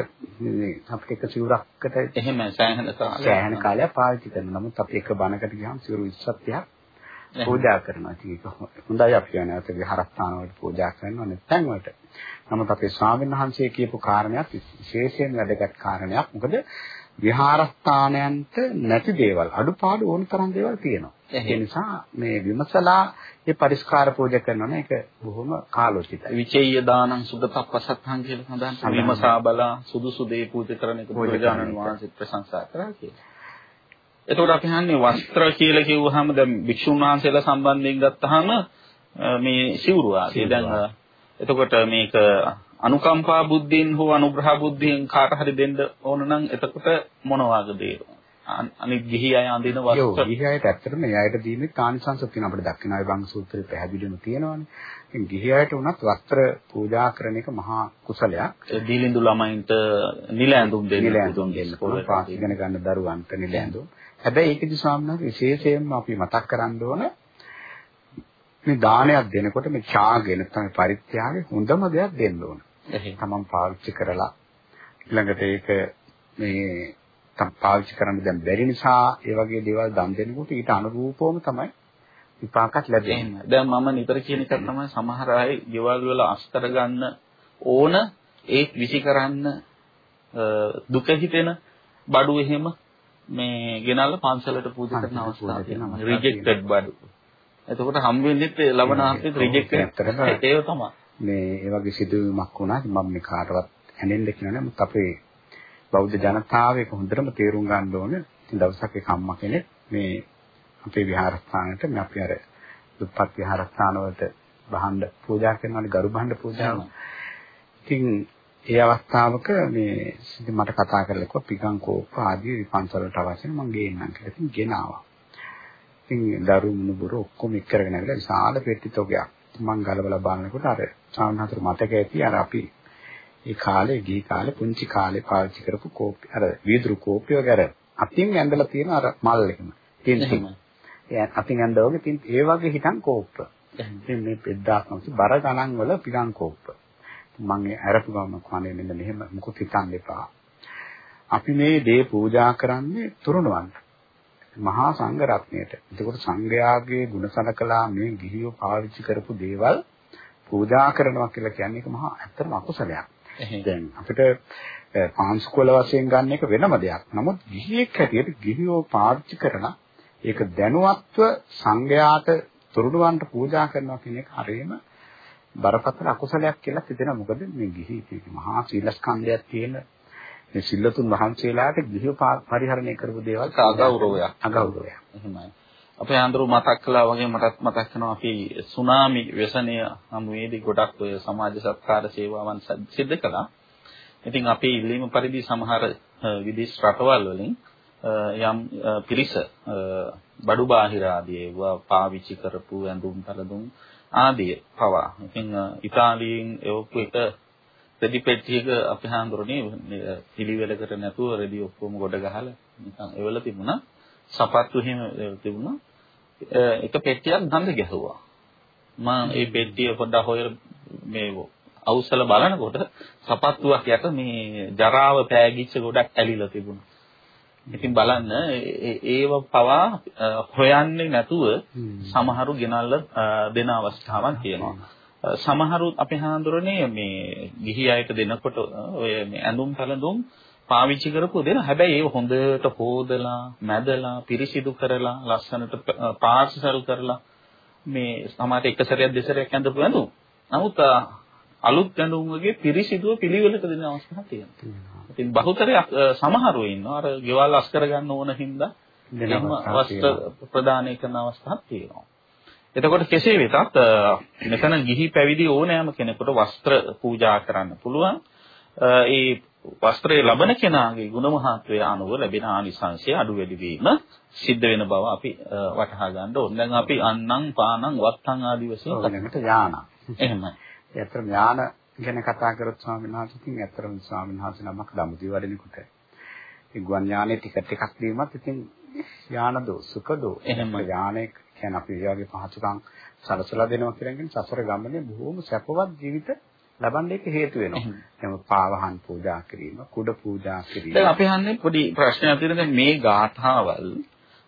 අපිට එක සිවුරක්කට එහෙම සෑහෙන කාලයක් සෑහෙන කාලයක් පාවිච්චි කරනවා. නමුත් අපි එක බණකට ගියාම සිවුරු 20ක් 30ක් පූජා කරනවා. ඒක හොඳයි අපි කියන්නේ අපේ විහාරස්ථාන වලට පූජා කරනවා නැත්නම් වලට. නමුත් අපේ ස්වාමීන් වහන්සේ කියපු කාරණයක් විශේෂයෙන් වැදගත් කාරණයක්. මොකද විහාරස්ථානයන්ට නැති දේවල් අඩුපාඩු ඕන තරම් දේවල් තියෙනවා. ඒ නිසා මේ විමසලා මේ පරිස්කාර පූජා කරනවා නේ ඒක බොහොම කාලෝචිතයි. විචේය දානං සුගතප්පසත්හං කියලා සඳහන් විමසා බලා සුදුසු දේ පූජා කරන එක බුදුරජාණන් වහන්සේ ප්‍රශංසා කරා කියලා. එතකොට අපි හන්නේ වස්ත්‍ර කියලා කිව්වහම දැන් භික්ෂුන් වහන්සේලා සම්බන්ධයෙන් ගත්තාම මේ සිවුරු ආදී දැන් එතකොට මේක අනුකම්පා බුද්ධියෙන් හෝ අනුග්‍රහ බුද්ධියෙන් කාට හරි දෙන්න ඕන නම් එතකොට මොන වගේ අනිත් ගිහි අය අඳින වස්ත්‍ර යෝ ගිහි අයට ඇත්තටම ඒ අයට දීන්නේ කානිසංස තියෙන අපිට දක්ෂිනාවේ බංග සූත්‍රයේ පැහැදිලිවම තියෙනවානේ. ඉතින් ගිහි අයට උනත් වස්ත්‍ර පූජා කරන එක මහා කුසලයක්. දීලිඳු ළමයින්ට නිල ඇඳුම් දෙන්න ඇඳුම් දෙන්න. පාස් ඉගෙන ගන්න දරුවන්ට නිල ඇඳුම්. හැබැයි ඒකදී ස්වාමීන් වහන්සේ විශේෂයෙන්ම අපි මතක් කරන්න ඕන මේ දානයක් දෙනකොට මේ ඡාගෙන තමයි පරිත්‍යාගය හොඳම දෙයක් දෙන්න ඕන. තමන් පාවිච්චි කරලා ඊළඟට ඒක මේ තම පාවිච්චි කරන්න දැන් බැරි නිසා ඒ වගේ දේවල් දන් දෙනකොට ඊට අනුරූපවම තමයි විපාකත් ලැබෙන්නේ. දැන් මම නිතර කියන එක තමයි සමහර අය ගෙවල් වල අස්තර ගන්න ඕන ඒ විසි කරන්න දුක හිතෙන බඩු එහෙම මේ ගෙනල්ලා පන්සලට පූජා කරන අවස්ථාව තියෙනවා. රිජෙක්ටඩ් බඩු. එතකොට හම් වෙන්නේ ලබනාර්ථයේ රිජෙක්ට් ඒක තමයි. මේ ඒ වගේ සිදුවීමක් වුණා. මම මේ කාටවත් ඇනෙන්න කියන්නේ නමුත් අපේ බෞද්ධ ජනතාව ඒක හොඳටම තේරුම් ගන්න ඕනේ. ඉතින් දවසක් එක අම්මා කෙනෙක් මේ අපේ විහාරස්ථානෙට මේ අපි අර දුප්පත් විහාරස්ථාන වලට බහන්න පූජා කරනවානේ ගරු බහන්න පූජාව. ඉතින් ඒ අවස්ථාවක මේ මට කතා කරලා කිව්වා පිගන් කෝප ආදී විපන්සල වලට අවශ්‍ය මම ගේන්නම් කියලා. ඉතින් ගෙනාවා. ඉතින් දරු මුණුබුර ඔක්කොම එක් කරගෙන ආවිලා විශාල පෙට්ටි තොගයක්. මම ගලවලා බලනකොට අර සාමාන්‍යතර මතක ඇති අර අපි ඒ කාලේ ගිහි කාලේ පුංචි කාලේ පාවිච්චි කරපු කෝපි අර වීදුරු කෝපි වගේ අතින් ඇඳලා තියෙන අර මල් එකම. තියෙන ඒ අතින් ඇඳවගේ තියෙන ඒ වගේ හිටන් කෝප්ප. ඉතින් මේ 1900 බර ගණන් වල පිගන් කෝප්ප. මම අරපු ගමන් කන්නේ මෙන්න මෙහෙම මුකුත් හිතන්න එපා. අපි මේ දේ පූජා කරන්නේ තුරුණවන්න. මහා සංඝ රත්නයට. එතකොට සංඝයාගේ ගුණ සලකලා මේ ගිහියෝ පාවිච්චි කරපු දේවල් පූජා කරනවා කියලා කියන්නේ ඒක මහා ඇත්තම අකුසලයක්. දැන් අපිට පාංශුකල වශයෙන් ගන්න එක වෙනම දෙයක්. නමුත් ගිහියෙක් හැටියට ගිහියෝ පාවිච්චි කරලා ඒක දැනුවත්ව සංඝයාට තුරුණවන්ට පූජා කරනවා කියන එක හරියම බරපතල අකුසලයක් කියලා හිතෙනවා. මොකද මේ ගිහි මහා සීලස්කන්ධයක් තියෙන මේ සිල්ලතුන් වහන්සේලාට ගිහිව පරිහරණය කරපු දේවල් අගෞරවයක්. අගෞරවයක්. එහෙමයි. අපේ ආන්දරු මතක් කළා වගේ මටත් මතක් වෙනවා අපි සුනාමි ව්‍යසනය හමුවේදී ගොඩක් ඔය සමාජ සත්කාර සේවාවන් සිදු කළා. ඉතින් අපි ඉල්ලීම පරිදි සමහර විදේශ රටවල් වලින් යම් පිරිස බඩු බාහිර ආදී ඒවා පාවිච්චි කරපු ඇඳුම් පළඳුම් ආදී පවා. ඉතින් ඉතාලියෙන් එවපු එක රෙදි පෙට්ටියක අපි හාමුදුරනේ පිළිවෙලකට නැතුව රෙදි ඔක්කොම ගොඩ ගහලා නිකන් එවල තිබුණා. සපත්තු එහෙම තිබුණා. එක පෙට්ටියක් ගඳ ගැහුවා. මම ඒ පෙට්ටිය පොඩ්ඩක් හොයලා මේ අවුස්සල බලනකොට සපත්තුවක් යට මේ ජරාව පෑගිච්ච ගොඩක් ඇලිලා තිබුණා. ඉතින් බලන්න ඒව පවා හොයන්නේ නැතුව සමහරු ගෙනල්ලා දෙන අවස්ථාවක් තියෙනවා. සමහරු අපේ හාඳුරනේ මේ ගිහි අයට දෙනකොට ඔය මේ ඇඳුම් පැළඳුම් පාවිච්චි කරපු දෙන හැබැයි ඒක හොඳට හොදලා මැදලා පිරිසිදු කරලා ලස්සනට පාර්සල් කරලා මේ සමහරට එක සැරයක් දෙසරයක් ඇඳපු ඇඳුම්. නමුත් අලුත් ඇඳුම් වගේ පිරිසිදුව පිළිවෙලට දෙන අවස්ථා තියෙනවා. ඉතින් බහුතරයක් සමහරව ඉන්නවා අර ගෙවල් අස් කරගන්න ඕන හින්දා එහෙම වස්ත්‍ර ප්‍රදානය කරන අවස්ථාවක් තියෙනවා. එතකොට කෙසේ වෙතත් මෙතන ගිහි පැවිදි ඕනෑම කෙනෙකුට වස්ත්‍ර පූජා කරන්න පුළුවන්. ඒ වස්ත්‍රය ලබන කෙනාගේ ගුණ මහත්වය අනුව ලැබෙන ආනිසංශය අඩු වැඩි වීම සිද්ධ වෙන බව අපි වටහා ගන්න ඕනේ. දැන් අපි අන්නම් පානම් වත්තන් ආදී වශයෙන් කතාකට යාන. එහෙමයි. ඒතරම් යාන ගැන කතා කරොත් ස්වාමීන් වහන්සේ ඉතින් ඇත්තටම ස්වාමීන් වහන්සේ නමක් දඹදිව වඩිනකොට ඒ ගුවන් යානේ ටිකට් එකක් දීමත් ඉතින් යාන දෝ සුඛ දෝ එහෙම යානේ කියන්නේ අපි ඒ වගේ පහසුකම් සලසලා දෙනවා කියලා කියන්නේ සසර ගමනේ බොහොම සැපවත් ජීවිත ලබන්න ඒක හේතු වෙනවා. එහෙනම් පාවහන් පූජා කිරීම, කුඩ පූජා කිරීම. දැන් අපි අහන්නේ පොඩි ප්‍රශ්නයක් තියෙනවා මේ ගාථාවල්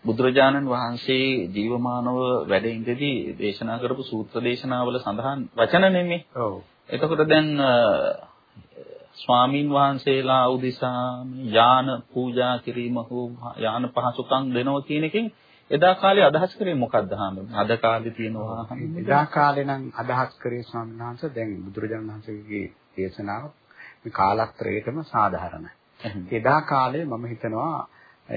බුදුරජාණන් වහන්සේ ජීවමානව වැඩ ඉඳදී දේශනා කරපු සූත්‍ර දේශනාවල සඳහන් වචන නෙමෙයි. ඔව්. එතකොට දැන් ස්වාමින් වහන්සේලා උදෙසා යාන පූජා කිරීම හෝ යාන පහසුකම් දෙනවා කියන එකෙන් එදා කාලේ අදහස් කරේ මොකක්ද හාමුදුරනේ? අද කාලේ තියෙනවා එදා කාලේ නම් අදහස් කරේ ස්වාමීන් වහන්සේ දැන් බුදුරජාණන් වහන්සේගේ දේශනාව මේ කාලත්‍රයේටම සාධාරණයි. එදා කාලේ මම හිතනවා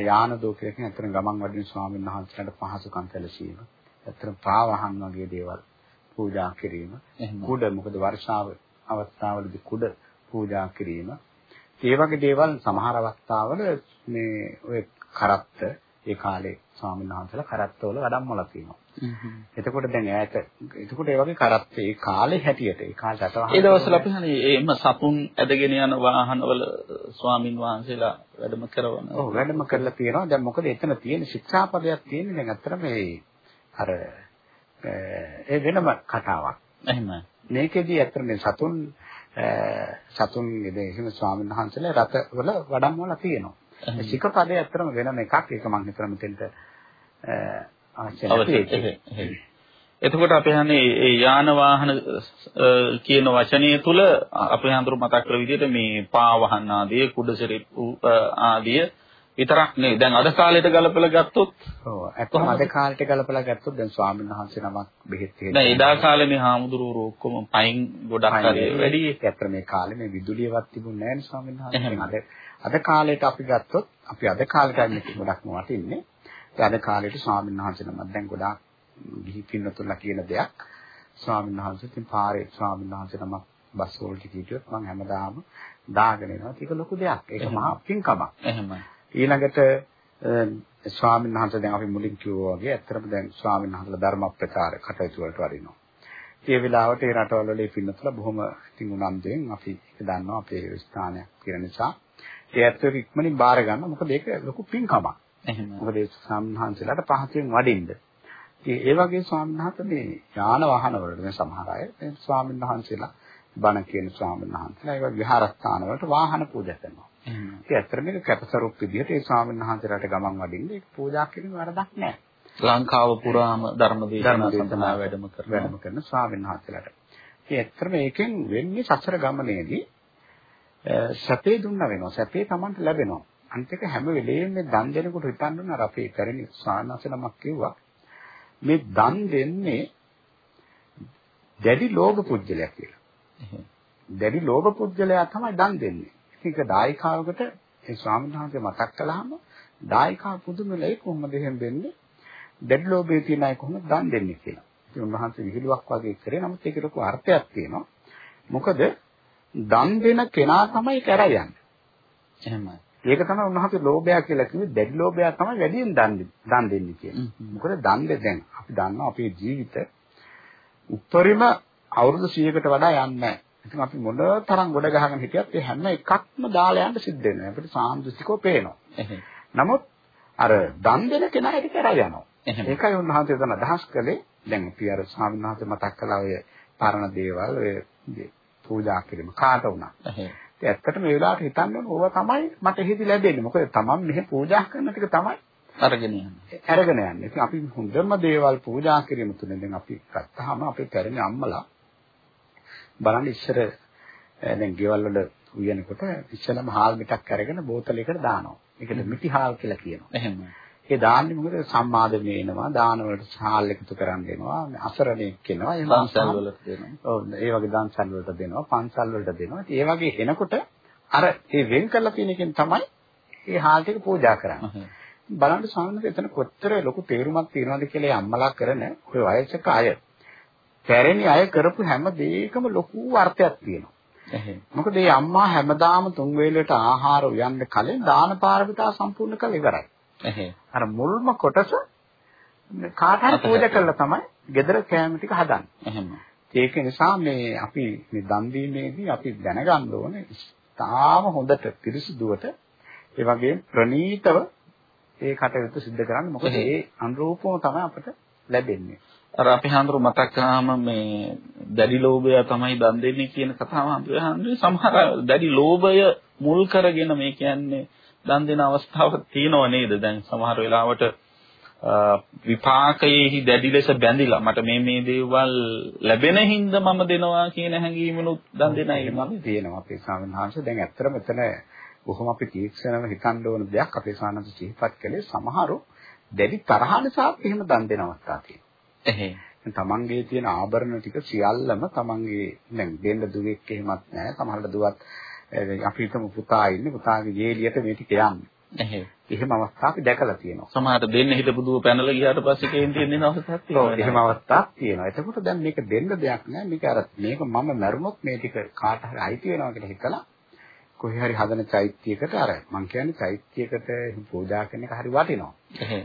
යාන දෝකයෙන් අතන ගමන් වඩින ස්වාමීන් වහන්සේලාට පහසුකම් සැලසීම. අතන පාවහන් වගේ දේවල් පූජා කිරීම. කුඩ මොකද වර්ෂාව අවස්ථාවලදී කුඩ පූජා කිරීම. ඒ වගේ දේවල් සමහර අවස්ථාවල මේ ඔය කරත්ත ඒ කාලේ ස්වාමීන් වහන්සේලා කරත්තවල වැඩම්මලා තියෙනවා. එතකොට දැන් ඈත එතකොට ඒ වගේ කරත්ත ඒ කාලේ හැටියට ඒ කාලේ රටවහ ඒ දවස්වල අපි හන්නේ එම සතුන් ඇදගෙන යන වාහනවල ස්වාමින් වහන්සේලා වැඩම කරන. ඔව් වැඩම කරලා තියෙනවා. දැන් මොකද එතන තියෙන ශික්ෂාපදයක් තියෙන්නේ දැන් අතර මේ අර ඒ වෙනම කතාවක්. එහෙමයි. මේකෙදී ඇත්තට මේ සතුන් සතුන් එහෙම ස්වාමීන් වහන්සේලා රතවල වඩම්මවලා තියෙනවා. ශිකපදේ ඇත්තටම වෙනම එකක්. ඒක මම හිතනවා මෙතෙන්ට අවශ්‍ය නැහැ. එතකොට අපි හන්නේ ඒ යාන වාහන කියන වචනය තුල අපි හඳුරු මතක් කළ විදිහට මේ පාවහන් ආදී කුඩසිරිප්පු ආදී විතරක් නේ. දැන් අද කාලේට ගලපලා ගත්තොත් ඔව් ඇත්තම අද කාලේට ගලපලා ගත්තොත් දැන් ස්වාමීන් වහන්සේ නමක් බෙහෙත් හේතු. දැන් එදා කාලේ මේ හාමුදුරුවෝ ඔක්කොම පයින් ගොඩක් හරි වැඩි. ඇත්තට මේ කාලේ මේ විදුලියවත් තිබුණේ නැහැ නේ ස්වාමීන් වහන්සේ. අද අද කාලේට අපි ගත්තොත් අපි අද කාලේට මේක ගොඩක්ම වටින්නේ. ඒ අද කාලේට ස්වාමීන් වහන්සේ නමක් දැන් ගොඩාක් ගිහි පින්නතුන්ලා කියන දෙයක්. ස්වාමීන් වහන්සේ ඉතින් පාරේ ස්වාමීන් වහන්සේ නමක් බස් වලට කීටියොත් මම හැමදාම දාගෙන යනවා. ඒක ලොකු දෙයක්. ඒක මහා පින්කමක්. එහෙමයි. ඊළඟට ස්වාමීන් වහන්සේ දැන් අපි මුලින් කිව්වා වගේ ඇත්තටම දැන් ස්වාමීන් වහන්සේලා ධර්ම ප්‍රචාර කටයුතු වලට වරිනවා. ඒ වෙලාවට ඒ රටවල වල පින්නතුලා බොහොම ඉතින් උනන්දුවෙන් අපි ඒක දන්නවා අපේ ස්ථානයක් කියන නිසා ඒ ඇත්තට ඉක්මනින් බාර ගන්න මොකද ඒක ලොකු පින්කමක්. එහෙම. මොකද ඒ ස්වාමීන් වහන්සේලාට පහසුවෙන් වඩින්න. ඉතින් ඒ වගේ ස්වාමීන් මේ යාන වාහන වලට මේ සමහර අය මේ ස්වාමීන් වහන්සේලා බණ කියන ස්වාමීන් වහන්සේලා ඒවා විහාරස්ථාන වලට වාහන පූජා කරනවා. ඒ ඇත්තට මේක කැපසරුප් විදිහට ඒ ස්වාමීන් වහන්සේලාට ගමන් වඩින්න ඒක පූජා කිරීම වරදක් නෑ. ලංකාව පුරාම ධර්ම දේශනා සඳහා වැඩම කරන වැඩම කරන ස්වාමීන් වහන්සේලාට. ඒ ඇත්තට මේකෙන් වෙන්නේ සසර ගමනේදී සැපේ දුන්න වෙනවා. සැපේ Tamanට ලැබෙනවා. අනිත් එක හැම වෙලේම මේ දන් දෙනකොට හිතන්න ඕන අර අපේ පැරණි ස්වාමීන් කිව්වා මේ දන් දෙන්නේ දැඩි ලෝභ පුජ්‍යලයක් කියලා. දැඩි ලෝභ පුජ්‍යලයා තමයි දන් දෙන්නේ. ඒක දායකාවකට ඒ ස්වාමීන් වහන්සේ මතක් කළාම දායකා පුදුමලයි කොහොමද එහෙම වෙන්නේ? දැඩි ලෝභයේ තියෙන අය කොහොමද දන් දෙන්නේ කියලා. ඉතින් උන්වහන්සේ විහිළුවක් වගේ කරේ. නමුත් ඒකට ලොකු අර්ථයක් තියෙනවා. මොකද දන් දෙන කෙනා තමයි කරා යන්නේ. එහෙමයි. ඒක තමයි උන්වහන්සේ ලෝභය කියලා කිව්වේ දැඩි ලෝභය තමයි වැඩියෙන් දන් දන් දෙන්නේ කියන්නේ. මොකද දන් දැන් අපි දන්නවා අපේ ජීවිත උත්තරීම අවුරුදු 100කට වඩා යන්නේ නැහැ. ඉතින් අපි මොන තරම් ගොඩ ගහගෙන හිටියත් ඒ හැම එකක්ම දාලා යන්න සිද්ධ වෙනවා. අපිට සාන්දෘෂ්ටිකව පේනවා. නමුත් අර දන් දෙන කෙනා ඒක කරා යනවා. ඒකයි උන්වහන්සේ තන අදහස් කළේ. දැන් අපි අර ස්වාමීන් වහන්සේ මතක් කළා ඔය පරණ දේවල් ඔය පූජා කිරීම කාට වුණා. ඒ ඇත්තටම මේ වෙලාවට හිතන්න ඕන ඕවා තමයි මට හිති ලැබෙන්නේ. මොකද තමන් මෙහෙ පූජා කරන ටික තමයි අරගෙන යන්නේ. අරගෙන යන්නේ. ඉතින් අපි හොඳම දේවල් පූජා කිරීම තුළින් දැන් අපි ගත්තාම අපේ පැරණි අම්මලා බලන්න ඉස්සර දැන් ගෙවල් වල උයනකොට ඉස්සලම හාල් මිටක් අරගෙන බෝතලයකට දානවා. ඒකට මිටි හාල් කියලා කියනවා. එහෙම. ඒ දාන්නේ මොකද සම්මාදමේ එනවා දාන වලට හාල් එකතු කරන් දෙනවා අසරණෙක් කෙනවා එහෙම පන්සල් වලට දෙනවා. ඔව් ඒ වගේ දන්සල් වලට දෙනවා පන්සල් වලට දෙනවා. ඒ වගේ එනකොට අර ඒ වෙන් කරලා තියෙන එකෙන් තමයි මේ හාල් ටික පූජා කරන්නේ. බලන්න සාමාන්‍යයෙන් එතන කොච්චර ලොකු තේරුමක් තියෙනවද කියලා අම්මලා කරන ඔය වයසක අය පැරණි අය කරපු හැම දෙයකම ලොකු අර්ථයක් තියෙනවා. මොකද මේ අම්මා හැමදාම තුන් වේලට ආහාර උයන්න කලින් දාන පාරමිතා සම්පූර්ණ කරලා ඉවරයි. අර මුල්ම කොටස කාට හරි පූජා කළා තමයි gedara කෑම ටික හදන්නේ. ඒක නිසා මේ අපි මේ දන් දීමේදී අපි දැනගන්න ඕනේ තාම හොඳට පිරිසුදුවට ඒ වගේම ප්‍රණීතව ඒ කටයුතු සිද්ධ කරන්න. මොකද ඒ අනුරූපව තමයි අපිට ලැබෙන්නේ. අර අපි හඳුරු මතක් කරාම මේ දැඩි ලෝභය තමයි දන් දෙන්නේ කියන කතාව හඳුනන්නේ සමහර දැඩි ලෝභය මුල් කරගෙන මේ කියන්නේ දන් දෙන අවස්ථාවක් තියෙනව නේද? දැන් සමහර වෙලාවට විපාකයේහි දැඩි ලෙස බැඳිලා මට මේ මේ දේවල් ලැබෙන හින්දා මම දෙනවා කියන හැඟීමනුත් දන් දෙන අය මම තියෙනවා අපේ ස්වාමීන් වහන්සේ දැන් ඇත්තටම එතන බොහොම අපි තීක්ෂණව හිතන්න ඕන දෙයක් අපේ වහන්සේ සිහිපත් කළේ සමහරු දැඩි තරහ නිසා එහෙම දන් දෙන අවස්ථා තියෙනවා. තමන්ගේ තියෙන ආභරණ ටික සියල්ලම තමන්ගේ දැන් දෙන්න දුවෙක් එහෙමත් නැහැ. සමහරවිට දුවත් අපි හිතමු පුතා ඉන්නේ පුතාගේ ජේලියට මේ ටික යන්නේ. එහෙම. එහෙම අවස්ථා අපි දැකලා තියෙනවා. සමහරට දෙන්න හිටපු දුව පැනලා ගියාට පස්සේ කේන්ති දෙන්න අවස්ථාවක් ඔව් තියෙනවා. එහෙම අවස්ථාවක් තියෙනවා. එතකොට දැන් මේක දෙන්න දෙයක් නෑ. මේක අර මේක මම මරුණොත් මේ ටික කාට හරි අයිති වෙනවා කියලා හිතලා කොහේ හරි හදන චෛත්‍යයකට අර මං කියන්නේ චෛත්‍යයකට පූජා කරන එක හරි වටිනවා.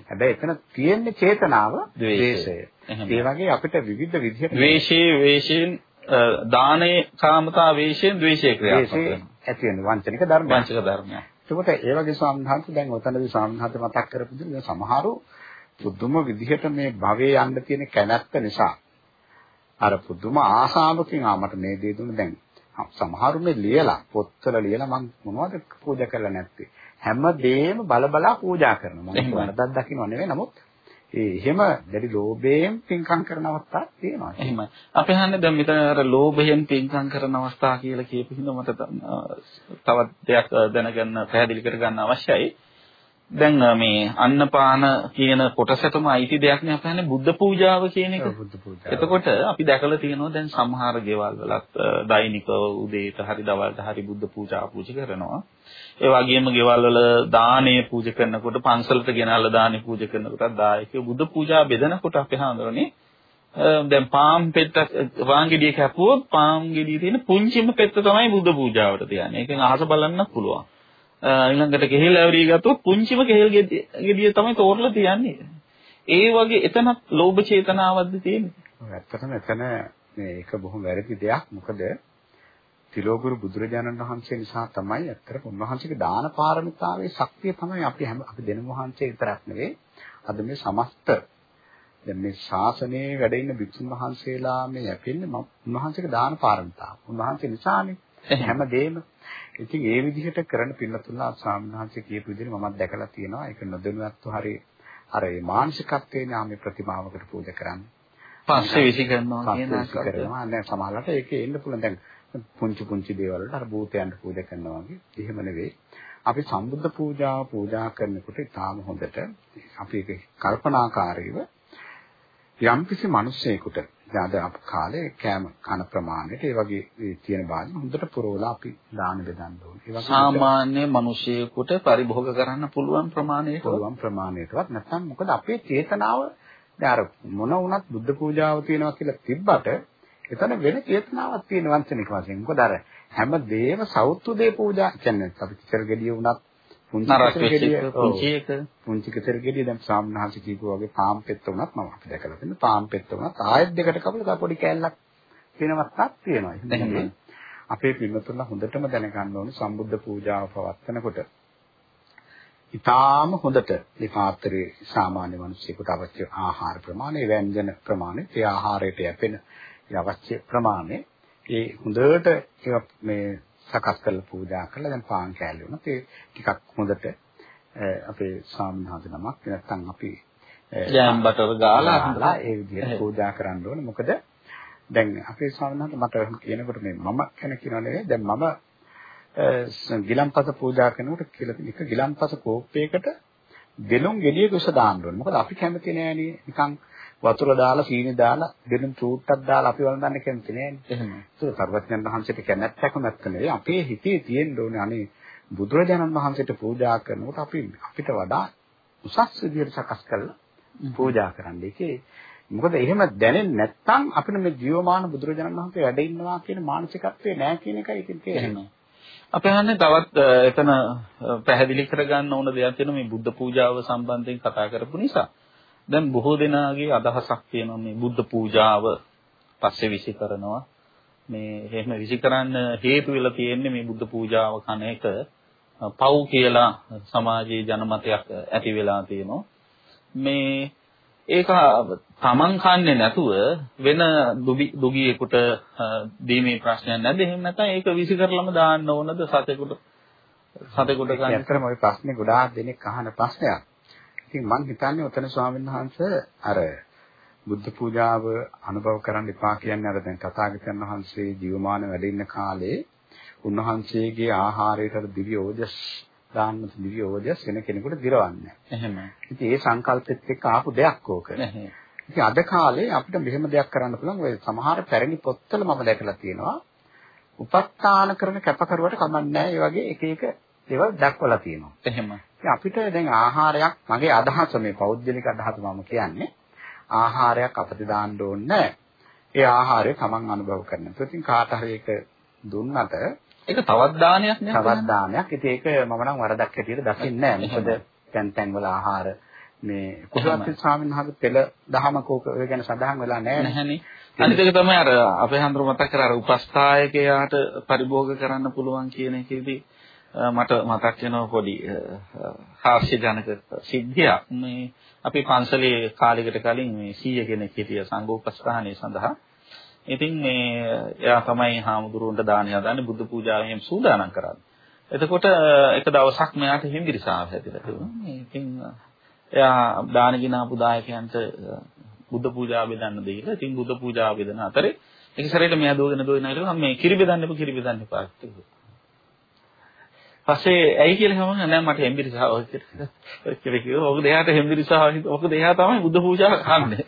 හැබැයි එතන තියෙන්නේ චේතනාව ද්වේෂය. ඒ වගේ අපිට විවිධ විදිහට ද්වේෂයේ වේශයෙන් අ, දානයේ කාමතා වේශයෙන් ද්වේෂය ක්‍රියාත්මක වෙනවා. ඇති වෙන වංචනික ධර්මයක්. වංචක ධර්මයක්. එතකොට ඒ වගේ ස්වාමීන් දැන් ඔතනදී ස්වාමීන් මතක් කරපු විදිහට සමහරු පුදුම විදිහට මේ භවයේ යන්න තියෙන කැමැත්ත නිසා අර පුදුම ආසාවකින් ආ මට මේ දේ දුන්න දැන් සමහරු මේ ලියලා පොත්වල ලියලා මම මොනවද පූජා කරලා නැත්තේ හැම දෙයක්ම බල බලා පූජා කරනවා මම. වරදක් දකින්නව නෙවෙයි නමුත් එහෙම දැඩි ලෝභයෙන් පින්කම් කරන අවස්ථා තියෙනවා එහෙමයි. අපි හන්නේ දැන් මෙතන අර ලෝභයෙන් පින්කම් කරන අවස්ථා කියලා කියපු හින්දා මට තවත් දෙයක් දැනගන්න පැහැදිලි කරගන්න අවශ්‍යයි. දැන් මේ අන්නපාන කියන කොටසටම අයිති දෙයක් නේ අපි හන්නේ බුද්ධ පූජාව කියන එක. බුද්ධ පූජා එතකොට අපි දැකලා තියෙනවා දැන් සමහර ගෙවල් වලත් අ, දෛනිකව උදේට හරි දවල්ට හරි බුද්ධ පූජා පූජා කරනවා. ඒ වගේම ගෙවල් වල දානේ පූජා කරනකොට පන්සලට ගෙනල්ලා දානේ පූජා කරනකොටත් දායකයෝ බුද්ධ පූජා බෙදනකොට අපි හඳුනන්නේ දැන් පාම් පෙත්තක් වාංගෙඩිය කැපුවොත් පාම් ගෙඩිය තියෙන පුංචිම පෙත්ත තමයි බුද්ධ පූජාවට තියන්නේ. ඒකෙන් අහස බලන්නත් පුළුවන්. අ, ඊළඟට කෙහෙල් ඇවරිය ගත්තොත් පුංචිම කෙහෙල් ගෙඩිය ගෙඩිය තමයි තෝරලා තියන්නේ. ඒ වගේ එතනත් ලෝභ චේතනාවක්ද තියෙන්නේ. ඔව්, ඇත්තටම එතන මේ ඒක බොහොම වැරදි දෙයක්. මොකද තිලෝගුරු බුදුරජාණන් වහන්සේ නිසා තමයි ඇත්තට උන්වහන්සේගේ දාන පාරමිතාවේ ශක්තිය තමයි අපි හැම අපි දෙන වහන්සේ විතරක් නෙවෙයි අද මේ සමස්ත දැන් මේ ශාසනයේ වැඩ ඉන්න භික්ෂුන් වහන්සේලා මේ යැපෙන්නේ උන්වහන්සේගේ දාන පාරමිතාව. උන්වහන්සේ නිසානේ හැමදේම. ඉතින් ඒ විදිහට කරන පින්නතුන්ලා ස්වාමීන් වහන්සේ කියපු විදිහට මමත් දැකලා තියෙනවා. ඒක නොදැනුවත්ව හරි අර ඒ මානසිකත්වයේ නාමේ ප්‍රතිමාවකට පූජා කරන්නේ. පස්සේ විසි කරනවා කියන ආකාරය. කරනවා. දැන් සමහරවිට ඒකේ එන්න පුළුවන්. දැන් පුංචි පුංචි දේවල් වලට අර භූතයන්ට පූජා කරනවා වගේ. එහෙම නෙවෙයි. අපි සම්බුද්ධ පූජාව පූජා කරනකොට ඊටාම හොඳට අපි ඒක කල්පනාකාරීව යම්කිසි මිනිස්සෙකුට දැන් අප කාලේ කෑම කන ප්‍රමාණයට ඒ වගේ තියෙන බාහිර හොඳට පුරවලා අපි දාන බෙදන්න ඕනේ. ඒ වගේ සාමාන්‍ය මිනිසියෙකුට පරිභෝග කරන්න පුළුවන් ප්‍රමාණයක පුළුවන් ප්‍රමාණයටවත් නැත්නම් මොකද අපේ චේතනාව දැන් අර මොන වුණත් බුද්ධ පූජාව තියෙනවා කියලා තිබ්බට එතන වෙන චේතනාවක් තියෙන වංචනික වශයෙන්. මොකද අර හැම දෙයක්ම සෞතු දේ පූජා කියන්නේ අපි කිසල් ගෙඩිය වුණත් පුංචි පුංචි එක පුංචි කිසල් ගෙඩිය දැන් සාමනහස කියපුවා වගේ පාම් පෙත්ත වුණත් මම අපි දැකලා තියෙන පාම් පෙත්ත වුණත් ආයෙත් දෙකට කපලා පොඩි කෑල්ලක් වෙනවත්තක් තියෙනවා. එහෙමයි. අපේ පින්නතුන්ලා හොඳටම දැනගන්න ඕනේ සම්බුද්ධ පූජාව පවත්වනකොට ඊටාම හොඳට මේ පාත්‍රයේ සාමාන්‍ය මිනිස්සුෙකුට අවශ්‍ය ආහාර ප්‍රමාණය, ව්‍යංජන ප්‍රමාණය, ඒ ආහාරයට යැපෙන ඒ අවශ්‍ය ප්‍රමාණය ඒ හොඳට ඒවා මේ සකස් කරලා පූජා කරලා දැන් පාන් කෑල්ල වුණත් ඒ ටිකක් හොඳට අපේ ස්වාමීන් වහන්සේ නමක් නැත්නම් අපි ජෑම් බටර් ගාලා ඒ විදිහට පූජා කරන්න ඕනේ. මොකද දැන් අපේ ස්වාමීන් වහන්සේ මට කියනකොට මේ මම කෙනෙක් කියනව නෙවෙයි. දැන් මම ගිලම්පස පූජා කරනකොට කියලා තියෙන එක ගිලම්පස කෝප්පයකට දෙලොන් ගෙඩියක උස දාන්න ඕනේ. මොකද අපි කැමති නෑනේ නිකන් වතුර දාලා සීනි දාලා දෙලොන් චූට්ටක් දාලා අපි වළඳන්න කැමති නෑනේ. එහෙමයි. ඒක සර්වඥයන් වහන්සේට කැමැත්තක් නැත්නම් නෙවෙයි. අපේ හිතේ තියෙන්න ඕනේ අනේ බුදුරජාණන් වහන්සේට පූජා කරනකොට අපි අපිට වඩා උසස් විදියට සකස් කරලා පූජා කරන්න. ඒකේ මොකද එහෙම දැනෙන්නේ නැත්නම් අපිට මේ ජීවමාන බුදුරජාණන් වහන්සේ වැඩ ඉන්නවා කියන මානසිකත්වය නැහැ කියන එකයි ඉතින් තේරෙන්නේ. අපි අහන්නේ තවත් එතන පැහැදිලි කරගන්න ඕන දෙයක් තියෙනවා මේ බුද්ධ පූජාව සම්බන්ධයෙන් කතා කරපු නිසා. දැන් බොහෝ දෙනාගේ අදහසක් තියෙනවා මේ බුද්ධ පූජාව පස්සේ විසි කරනවා. මේ එහෙම විසි කරන්න හේතු වෙලා තියෙන්නේ මේ බුද්ධ පූජාව කන එක අ, පව් කියලා සමාජයේ ජනමතයක් ඇති වෙලා තියෙනවා. මේ ඒක තමන් කන්නේ නැතුව වෙන දුගි දුගියෙකුට අ, දීමේ ප්‍රශ්නයක් නැද්ද? එහෙම නැත්නම් ඒක විසි කරලම දාන්න ඕනද සතෙකුට? සතෙකුට ඒක ගන්න. ඇත්තටම ওই ප්‍රශ්නේ ගොඩාක් දෙනෙක් අහන ප්‍රශ්නයක්. ඉතින් මම හිතන්නේ ඔතන ස්වාමීන් වහන්සේ අර බුද්ධ පූජාව අනුභව කරන්න එපා කියන්නේ අර දැන් තථාගතයන් වහන්සේ ජීවමාන වැඩ ඉන්න කාලේ උන්වහන්සේගේ ආහාරයට දිව්‍ය ඕජස් දාන්න දිව්‍ය ඕජස් වෙන කෙනෙකුට දිරවන්නේ නැහැ. එහෙමයි. ඉතින් ඒ සංකල්පෙත් එක්ක ආපු දෙයක් ඕක. ඉතින් අද කාලේ අපිට මෙහෙම දෙයක් කරන්න පුළුවන්. ඔය සමහර පැරණි පොත්වල මම දැකලා තියෙනවා. උපස්ථාන කරන කැපකරුවට කමක් නැහැ. ඒ වගේ එක එක දේවල් දක්වලා තියෙනවා. එහෙමයි. අපිට දැන් ආහාරයක් මගේ අදහස මේ පෞද්ගලික අදහස මම කියන්නේ ආහාරයක් අපිට දාන්න ඕනේ ඒ ආහාරය Taman අනුභව කරනවා. ඉතින් කාට හරි ඒක දුන්නට ඒක තවත් දානයක් නේ. තවත් දානයක්. ඉතින් ඒක මම නම් වරදක් හැටියට දකින්නේ නැහැ. මොකද තැන් තැන් වල ආහාර මේ කුසලත් ස්වාමීන් වහන්සේ පෙළ දහමක ඔය ගැන සඳහන් වෙලා නැහැ. නැහැනේ. අනිත් එක තමයි අර අපේ හන්දර මතක් කර අර උපස්ථායකයාට පරිභෝග කරන්න පුළුවන් කියන එකේදී මට මතක් වෙනවා පොඩි හාස්‍යජනක සිද්ධියක් මේ අපි පන්සලේ කාලයකට කලින් මේ සීය කෙනෙක් හිටිය සංඝෝපස්ථානයේ සඳහා ඉතින් මේ එයා තමයි හාමුදුරුවන්ට දානය හදන්නේ බුදු පූජාවෙන් සූදානම් කරන්නේ. එතකොට එක දවසක් මෙයාට හිමිරිසාව හැදිලා තිබුණා. ඉතින් එයා දාන ගිනාපු දායකයන්ට බුද්ධ පූජා බෙදන්න දීලා ඉතින් බුද්ධ පූජා බෙදන අතරේ එක සැරේට මෙයා දෝගෙන දෝගෙන ඉලුවා මේ කිරි බෙදන්න එපා කිරි බෙදන්න එපා කිව්වා. පස්සේ ඇයි කියලා හැමෝම නෑ මට හෙම්බිරිසාව කියලා කිව්වා. ඔක දෙයාට හෙම්බිරිසාව ඔක දෙයා තමයි බුද්ධ පූජා කරන්නේ.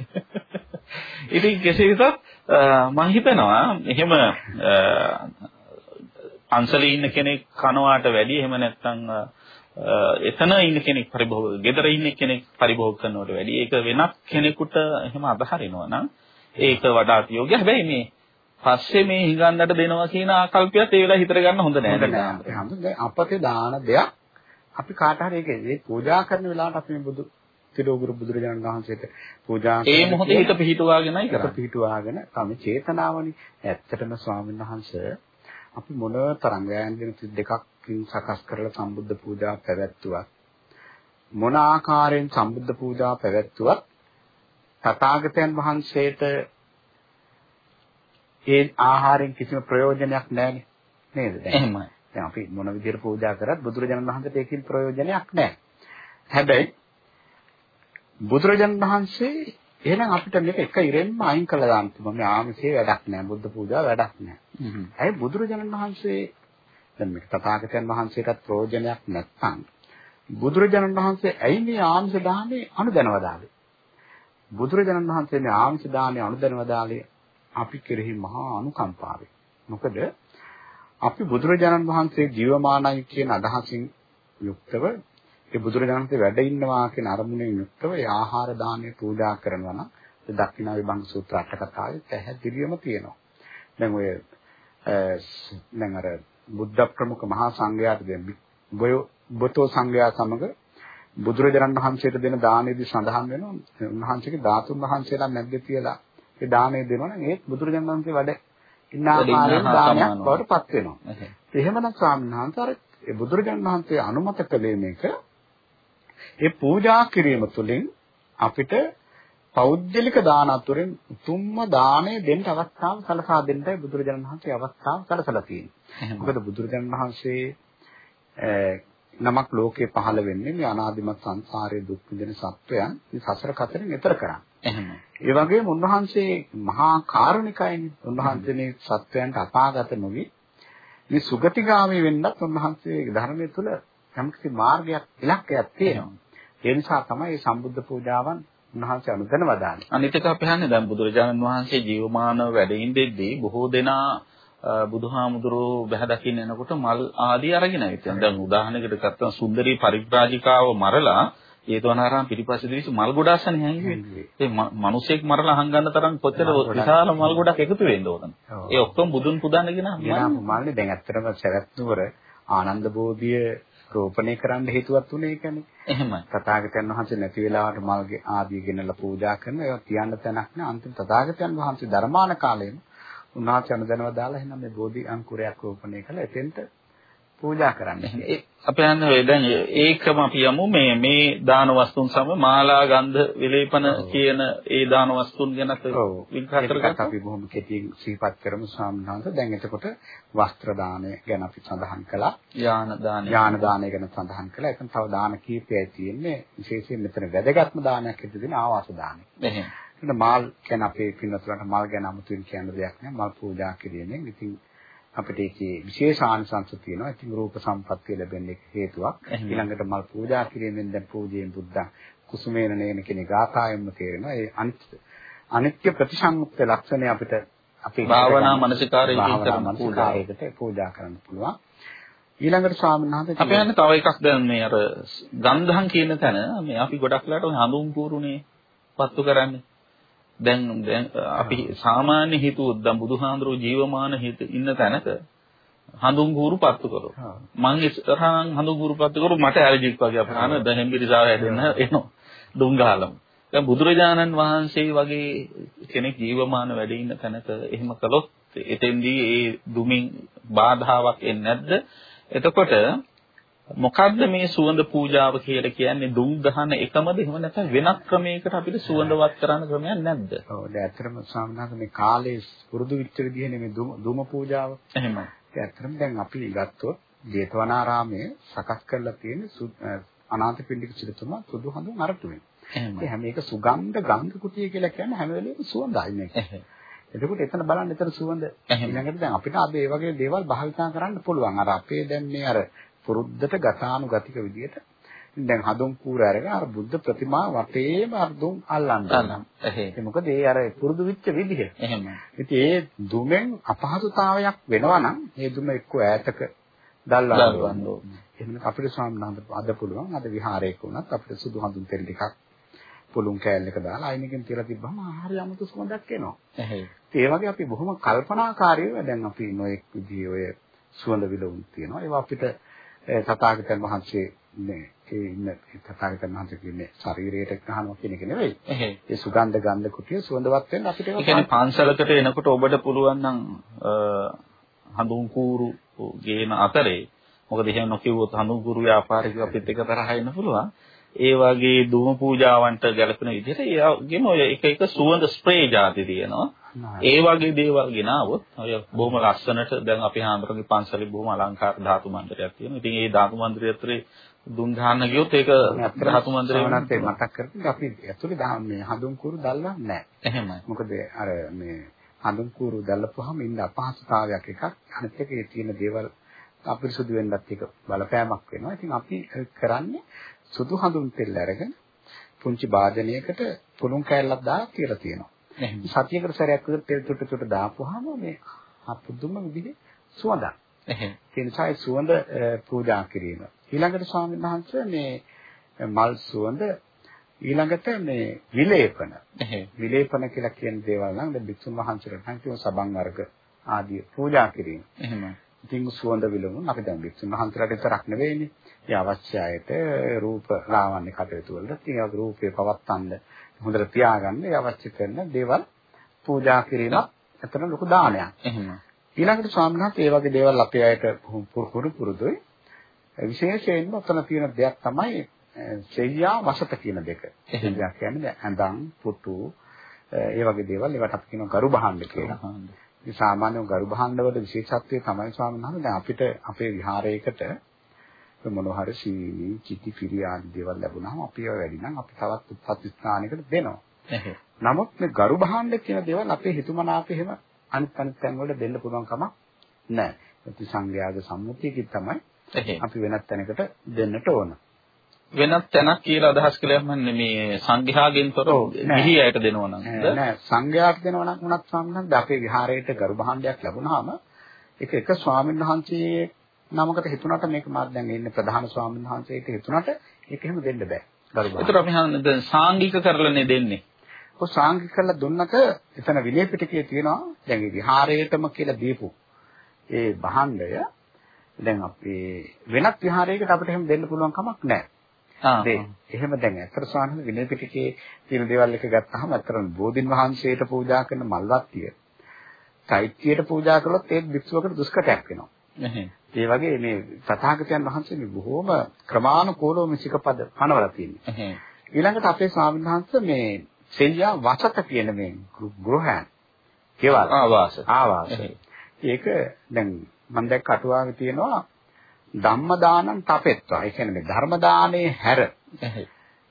ඉතින් කෙසේ වෙතත් මම හිතනවා එහෙම පන්සලේ ඉන්න කෙනෙක් කනවාට වැඩිය එහෙම නැත්නම් එතන ඉන්න කෙනෙක් පරිභෝග, ගෙදර ඉන්න කෙනෙක් පරිභෝග කරනවට වැඩිය ඒක වෙනත් කෙනෙකුට එහෙම අදහරිනවා නම් ඒක වඩාත් යෝග්‍ය. හැබැයි මේ පස්සේ මේ හිඟන්නට දෙනවා කියන ආකල්පයත් ඒ වෙලාව හිතර ගන්න හොඳ නෑ. නෑ. අපතේ දාන දෙයක් අපි කාට හරි ඒක පූජා කරන වෙලාවට අපි බුදු තිරෝගුරු බුදුරජාණන් වහන්සේට පූජා ඒ මොහොතේ හිත පිහිටුවාගෙනයි කරන්නේ. පිහිටුවාගෙන තමයි චේතනාවනි. ඇත්තටම ස්වාමීන් වහන්සේ අපි මොන තරම් ගෑන් දින දෙකක්කින් සකස් කරලා සම්බුද්ධ පූජා පැවැත්තුවත් මොන ආකාරයෙන් සම්බුද්ධ පූජා පැවැත්තුවත් තථාගතයන් වහන්සේට ඒ ආහාරයෙන් කිසිම ප්‍රයෝජනයක් නැහැ නේද දැන් එහෙමයි දැන් අපි මොන විදිහට පූජා කරත් බුදුරජාණන් වහන්සේට ඒකින් ප්‍රයෝජනයක් නැහැ හැබැයි බුදුරජාණන් වහන්සේ එහෙනම් අපිට මේක එක ඉරෙන්ම අයින් කළා දාන්න තිබුණා. මේ ආමිෂයේ වැඩක් නැහැ. බුද්ධ පූජා වැඩක් නැහැ. ඇයි බුදුරජාණන් වහන්සේ දැන් මේක තථාගතයන් වහන්සේටත් ප්‍රයෝජනයක් නැත්නම් බුදුරජාණන් වහන්සේ ඇයි මේ ආමිෂ දානේ අනුදැනව දාලේ? බුදුරජාණන් වහන්සේ මේ ආමිෂ දානේ අනුදැනව දාලේ අපි කෙරෙහි මහා අනුකම්පාවෙන්. මොකද අපි බුදුරජාණන් වහන්සේ ජීවමානයි කියන අදහසින් යුක්තව ඒ බුදුරජාණන්සේ වැඩ ඉන්නවා කියන අරමුණෙන් යුක්තව ඒ ආහාර දානය පූජා කරනවා නම් ඒ දක්ෂිනා විභංග සූත්‍ර අට කතාවේ පැහැදිලිවම තියෙනවා. දැන් ඔය දැන් අර බුද්ධ ප්‍රමුඛ මහා සංඝයාට දැන් බොතෝ සංඝයා සමග බුදුරජාණන් වහන්සේට දෙන දානෙදී සඳහන් වෙනවා උන්වහන්සේගේ ධාතුන් වහන්සේලා නැද්ද කියලා ඒ දානෙ දෙනවා නම් ඒත් බුදුරජාණන් වහන්සේ වැඩ ඉන්න ආකාරයෙන් දානයක් බවට පත් වෙනවා. එහෙමනම් ස්වාමීන් වහන්සේ අර බුදුරජාණන් වහන්සේ අනුමත කළේ මේක ඒ පූජා කිරීම තුළින් අපිට පෞද්ගලික දාන අතුරෙන් උතුම්ම දාණය දෙන්න අවස්ථාව සලසා දෙන්නයි බුදුරජාණන් වහන්සේ අවස්ථාව සලසලා තියෙන්නේ. මොකද බුදුරජාණන් වහන්සේ නමක් ලෝකේ පහළ වෙන්නේ මේ අනාදිමත් සංසාරයේ දුක් විඳින සත්වයන් සසර කතරෙන් එතර කරන්න. එහෙමයි. ඒ වගේම උන්වහන්සේ මහා කාරුණිකයිනේ. උන්වහන්සේ මේ සත්වයන්ට අපාගත නොවි මේ සුගතිගාමී වෙන්නත් උන්වහන්සේ ධර්මයේ තුල යම්කිසි මාර්ගයක් ඉලක්කයක් තියෙනවා. ඒ නිසා තමයි මේ සම්බුද්ධ පූජාවන් උන්වහන්සේ අනුදැන වදාන්නේ. අනිත් එක අපි හන්නේ දැන් බුදුරජාණන් වහන්සේ ජීවමානව වැඩ ඉඳෙද්දී බොහෝ දෙනා බුදුහාමුදුරුවෝ බහැ දකින්න එනකොට මල් ආදී අරගෙන ආවිත්. දැන් උදාහරණයකට ගත්තම සුන්දරී පරිබ්‍රාජිකාව මරලා ජේතවනාරාම පිටිපස්සේ දිවිසු මල් ගොඩාසනේ හැංගිවේ. ඒ මිනිසෙක් මරලා හංගන්න තරම් කොච්චර විශාල මල් ගොඩක් එකතු වෙන්න ඕනද? ඒ ඔක්කොම බුදුන් පුදාගෙන මල්නේ දැන් ඇත්තටම සරත් නුවර ආනන්ද බෝධිය රෝපණය කරන්න හේතුවක් උනේ ඒකනේ. එහෙමයි. තථාගතයන් වහන්සේ නැති වෙලාවට මල්ගේ ආදී ගෙනලා පූජා කරන ඒවා තියන්න තැනක් නෑ. අන්තිම තථාගතයන් වහන්සේ ධර්මාන කාලේම උන්වහන්සේ අනුදැනව දාලා එහෙනම් මේ බෝධි අංකුරයක් රෝපණය කළා. එතෙන්ට පූජා කරන්නේ. අපි යන්නේ දැන් ඒකම අපි යමු මේ මේ දාන වස්තුන් සම මාලා ගන්ධ විලේපන කියන ඒ දාන වස්තුන් ගැනත් විග්‍රහ. අපි බොහොම කෙටියෙන් සිහිපත් කරමු ස්වාමීන් වහන්සේ. දැන් එතකොට වස්ත්‍ර දානය ගැන අපි සඳහන් කළා. යාන දානය. යාන දානය ගැන සඳහන් කළා. එතන තව දාන කීපයයි තියෙන්නේ. විශේෂයෙන් මෙතන වැදගත්ම දානයක් හිට දෙන ආවාස දානය. එහෙනම් මල් ගැන අපේ පින්නතුලට මල් ගැන අමුතුවෙන් කියන්න දෙයක් නෑ. මල් පූජා කිරීමෙන් ඉතින් අපිට ඒකේ විශේෂ ආනිසංස තියෙනවා. ඉතින් රූප සම්පත්තිය ලැබෙන්නේ හේතුවක්. ඊළඟට මල් පූජා කිරීමෙන් දැන් පූජයෙන් බුද්ධ කුසුමේන නේන කියන ගාථායෙන්ම තේරෙනවා. ඒ අනිත්‍ය ප්‍රතිසංයුක්ත ලක්ෂණය අපිට අපේ භාවනා පූජායකට පූජා කරන්න පුළුවන්. ඊළඟට ස්වාමීන් වහන්සේ අපි යන්නේ තව එකක් දැන් මේ අර ගන්ධම් කියන තැන මේ අපි ගොඩක් වෙලාට හඳුන් කූරුනේ පත්තු කරන්නේ. දැන් දැන් අපි සාමාන්‍ය හිතුවොත් දැන් බුදුහාඳුරෝ ජීවමාන හිත ඉන්න තැනක හඳුන් කූරු පත්තු කරොත් මං ඉස්සරහන් හඳුන් කූරු පත්තු කරු මට ඇලර්ජික් වගේ අපහාන දැන් පිරිසාව හැදෙන්න එනවා. දුම් ගහලම. දැන් බුදුරජාණන් වහන්සේ වගේ කෙනෙක් ජීවමාන වැඩ ඉන්න තැනක එහෙම කළොත් එතෙන්දී ඒ දුමින් බාධාවක් එන්නේ නැද්ද? එතකොට මොකද්ද මේ සුවඳ පූජාව කියලා කියන්නේ දුම් දහන එකමද එහෙම නැත්නම් වෙනත් ක්‍රමයකට අපිට සුවඳවත් කරන්න ක්‍රමයක් නැද්ද? ඔව් දැන් ඇත්තටම ස්වාමීනාథ මේ කාලේ පුරුදු විච්ච විදිහනේ මේ දුම පූජාව. එහෙමයි. ඒ ඇත්තටම දැන් අපි ගත්තොත් ජේතවනාරාමයේ සකස් කරලා තියෙන අනාථපිණ්ඩික සිටුතුමා සුදු හඳුන් අරටුවෙන්. එහෙමයි. හැම එක සුගන්ධ ගන්ධ කුටිය කියලා කියන්නේ හැම වෙලේම සුවඳයි මේක. එතකොට එතන බලන්න එතන සුවඳ ඊළඟට දැන් අපිට අද මේ වගේ දේවල් භාවිතා කරන්න පුළුවන්. අර අපේ දැන් මේ අර පුරුද්දට ගතානුගතික විදියට දැන් හඳුන් කූර අරගෙන අර බුද්ධ ප්‍රතිමා වටේම අර්ධුන් අල්ලන්න ගන්නවා. ඒ මොකද ඒ අර පුරුදු වෙච්ච විදිහ. එහෙම. ඉතින් ඒ දුමෙන් අපහසුතාවයක් වෙනවා නම් ඒ දුම එක්ක ඈතක දල්වන්න. එහෙනම් අපිට ස්වාමීන් වහන්සේ අද පුළුවන් අද විහාරයක වුණත් අපිට සුදු හඳුන් තෙල් ටිකක් පුළුන් කෑල්ලක දාලා අයිනකින් තියලා තිබ්බම ආහාරය 아무තු සුවඳක් එනවා. ඒ වගේ අපි බොහොම කල්පනාකාරීව දැන් අපි නොඑක් විදිහේ ඔය සුවඳ විලවුන් තියෙනවා. ඒවා අපිට තථාගතයන් වහන්සේ මේ ඒ ඉන්න තථාගතයන් වහන්සේ කියන්නේ ශරීරයට ගහනවා කියන එක නෙවෙයි. ඒ සුගන්ධ ගන්ධ කුටිය සුවඳවත් වෙන්න අපිට ඒක කියන්නේ පන්සලකට එනකොට ඔබට පුළුවන් නම් හඳුන් කූරු ගේන අතරේ මොකද එහෙම නොකියුවොත් හඳුන් කූරු ව්‍යාපාරිකව අපිත් එක තරහ එන්න පුළුවන්. ඒ වගේ දුම පූජාවන්ට ගැලපෙන විදිහට ඒ වගේම ඔය එක එක සුවඳ ස්ප්‍රේ જાති තියෙනවා. ඒ වගේ දේවල් ගෙනාවොත් ඔය බොහොම ලස්සනට දැන් අපි හාමුදුරන්ගේ පන්සලේ බොහොම අලංකාර ධාතු මණ්ඩලයක් තියෙනවා. ඉතින් ඒ ධාතු මණ්ඩලය දුම් දාන්න ගියොත් ඒක ධාතු මණ්ඩලේ වුණත් මතක් කරගන්න අපි ඇතුලේ මේ හඳුන් කුරු දැල්ලා නැහැ. එහෙමයි. මොකද අර මේ හඳුන් කුරු දැල්ලපුවාම ඉන්න අපහසුතාවයක් එකක්. අනිත් එකේ තියෙන දේවල් අපිරිසුදු වෙන්නත් එක බලපෑමක් වෙනවා. ඉතින් අපි කරන්නේ සුදු හඳුන් තෙල් අරගෙන පුංචි භාජනයකට පුළුන් කෑල්ලක් දාලා තියලා තියෙනවා. සතියකට සැරයක් විතර තෙල් චුට්ට චුට්ට දාපුවාම මේ අපුදුම විදිහේ සුවඳක්. ඒ නිසා සුවඳ පූජා කිරීම. ඊළඟට ස්වාමීන් වහන්සේ මේ මල් සුවඳ ඊළඟට මේ විලේපන. විලේපන කියලා කියන දේවල් නම් දැන් බික්ෂුන් වහන්සේලාට නම් කියන සබන් වර්ග ආදී පූජා කිරීම. එහෙමයි. ඉතින් සුවඳ විලවුන් අපි දැන් බික්ෂුන් වහන්සේලාට විතරක් නෙවෙයිනේ. ඒ අවශ්‍ය අයට රූප ලාවන්‍ය කටයුතු වලට තියෙන රූපේ පවත්තන්න හොඳට තියාගන්න ඒ අවශ්‍ය කරන දේවල් පූජා කිරීම ඇත්තට ලොකු දානයක්. එහෙම. ඊළඟට ස්වාමීන් වහන්සේ ඒ වගේ දේවල් අපේ අයට පුරුදු පුරුදුයි. විශේෂයෙන්ම උතන තියෙන දෙයක් තමයි සෙයියා වසත කියන දෙක. එහෙම කියන්නේ ඇඳන් පුටු ඒ වගේ දේවල් ඒවට අපි කියනවා ගරු භාණ්ඩ කියලා. මේ සාමාන්‍ය ගරු භාණ්ඩ වල විශේෂත්වය තමයි ස්වාමීන් වහන්සේ දැන් අපිට අපේ විහාරයකට මොනවා හරි සීනි, චිටි, පිරි ආදී දේවල් ලැබුණාම අපි ඒවා වැඩි නම් අපි තවත් උත්පත්ති ස්ථානයකට දෙනවා. නමුත් මේ ගරු භාණ්ඩ කියන දේවල් අපේ හිතුමනාප එහෙම අනිත් අනිත් තැන් වල දෙන්න පුළුවන් කමක් නැහැ. ප්‍රති සංඝයාගේ සම්මුතියකින් තමයි අපි වෙනත් තැනකට දෙන්නට ඕන. වෙනත් තැනක් කියලා අදහස් කළාම මේ සංඝයාගෙන් තොර ගිහියට දෙනවා නම් නෑ සංඝයාට දෙනවා නම් උනත් ස්වාමීන් අපේ විහාරයට ගරු භාණ්ඩයක් ලැබුණාම ඒක එක ස්වාමීන් වහන්සේ නමකට හිතුණාට මේක මාත් දැන් ඉන්නේ ප්‍රධාන ස්වාමීන් වහන්සේට හිතුණාට ඒක එහෙම දෙන්න බෑ. ගරු ඒතර අපි හන්නේ දැන් සාංගික කරලානේ දෙන්නේ. ඔය සාංගික කරලා දුන්නක එතන විනය පිටකයේ තියෙනවා දැන් විහාරයටම කියලා දීපු ඒ භාණ්ඩය දැන් අපි වෙනත් විහාරයකට අපිට එහෙම දෙන්න පුළුවන් කමක් නැහැ. ආ. එහෙම දැන් අතර ස්වාමීන් විනය පිටකයේ තියෙන දේවල් එක ගත්තාම අතරම බෝධින් වහන්සේට පූජා කරන මල්වත්තිය චෛත්‍යයට පූජා කළොත් ඒ භික්ෂුවකට දුෂ්කරයක් වෙනවා. ඒ වගේ මේ තථාගතයන් වහන්සේ මේ බොහොම ක්‍රමානුකූලව මේ සිකපද පනවලා තියෙනවා. ඊළඟට අපේ ස්වාමීන් වහන්සේ මේ සෙල්ලියා වසත කියන මේ ගෘහයන් කෙවල් ආවාස ආවාස. ඒක දැන් මම දැක්ක අටුවාවේ තියෙනවා ධම්ම දානං තපෙත්වා. ඒ කියන්නේ මේ ධර්ම දානේ හැර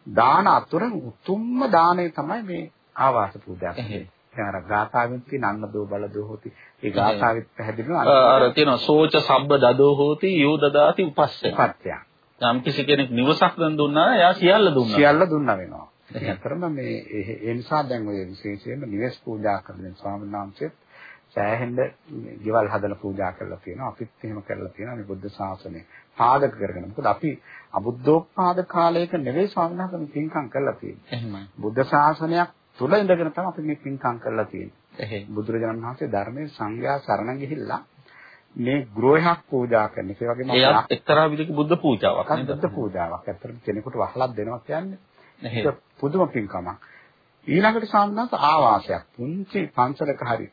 දාන අතුරෙන් උතුම්ම දාණය තමයි මේ ආවාස පූජා කියන්නේ. දැන් අර ගාථාවෙන් තියෙන අන්නදෝ බලදෝ හොති. ඒ ගාථාවෙත් පැහැදිලිව අර තියෙනවා සෝච සබ්බ දදෝ හොති යෝ දදාති උපස්සේ. උපස්සය. යම් කිසි කෙනෙක් නිවසක් දන් දුන්නා එයා සියල්ල දුන්නා. සියල්ල දුන්නා වෙනවා. ඒතරම මේ ඒ නිසා දැන් ඔය විශේෂයෙන්ම නිවෙස් පූජා කරන ස්වාමීන් වහන්සේත් සෑහෙන්න ගෙවල් හදලා පූජා කරලා තියෙනවා. අපිත් එහෙම කරලා තියෙනවා මේ බුද්ධ ශාසනය පාදක කරගෙන. මොකද අපි අබුද්ධෝත්පාද කාලයක නෙවෙයි ස්වාමීන් වහන්සේ මේ පින්කම් කරලා තියෙන්නේ. එහෙමයි. බුද්ධ ශාසනයක් තුල ඉඳගෙන තමයි අපි මේ පින්කම් කරලා තියෙන්නේ. එහෙයි. බුදුරජාණන් වහන්සේ ධර්මයේ සංඝයා සරණ ගිහිල්ලා මේ ගෘහයක් පූජා කරන එක වගේම ඒත් එක්තරා විදිහක බුද්ධ පූජාවක් නේද? බුද්ධ පූජාවක්. ඇත්තටම කෙනෙකුට වහලක් දෙනවා කියන්නේ. ඒක පුදුම පින්කමක්. ඊළඟට සාමනාස ආවාසයක්. පුංචි පන්සලක හරි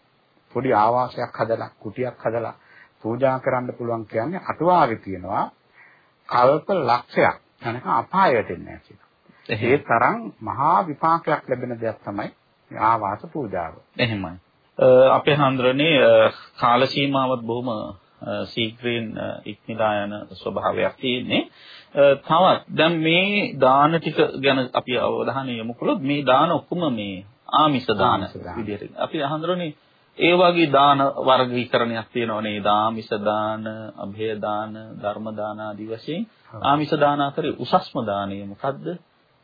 පොඩි ආවාසයක් හදලා කුටියක් හදලා පූජා කරන්න පුළුවන් කියන්නේ අටුවාවේ තියෙනවා කල්ප ලක්ෂයක් යනක අපායට එන්නේ නැහැ ඒ තරම් මහා විපාකයක් ලැබෙන දෙයක් තමයි ආවාස පූජාව. එහෙමයි. අපේ හඳුරන්නේ කාල සීමාවත් බොහොම ශීඝ්‍රයෙන් ඉක්මලා යන ස්වභාවයක් තියෙන්නේ. තවත් දැන් මේ දාන ටික ගැන අපි අවධානය යොමු කළොත් මේ දාන ඔක්කොම මේ ආමිෂ දාන විදිහට. අපි හඳුරන්නේ ඒ වගේ දාන වර්ගීකරණයක් තියෙනවා නේද? ආමිෂ දාන, અભය දාන, ධර්ම දාන ආදී වශයෙන්. ආමිෂ දාන අතරේ උසස්ම දාණය මොකද්ද?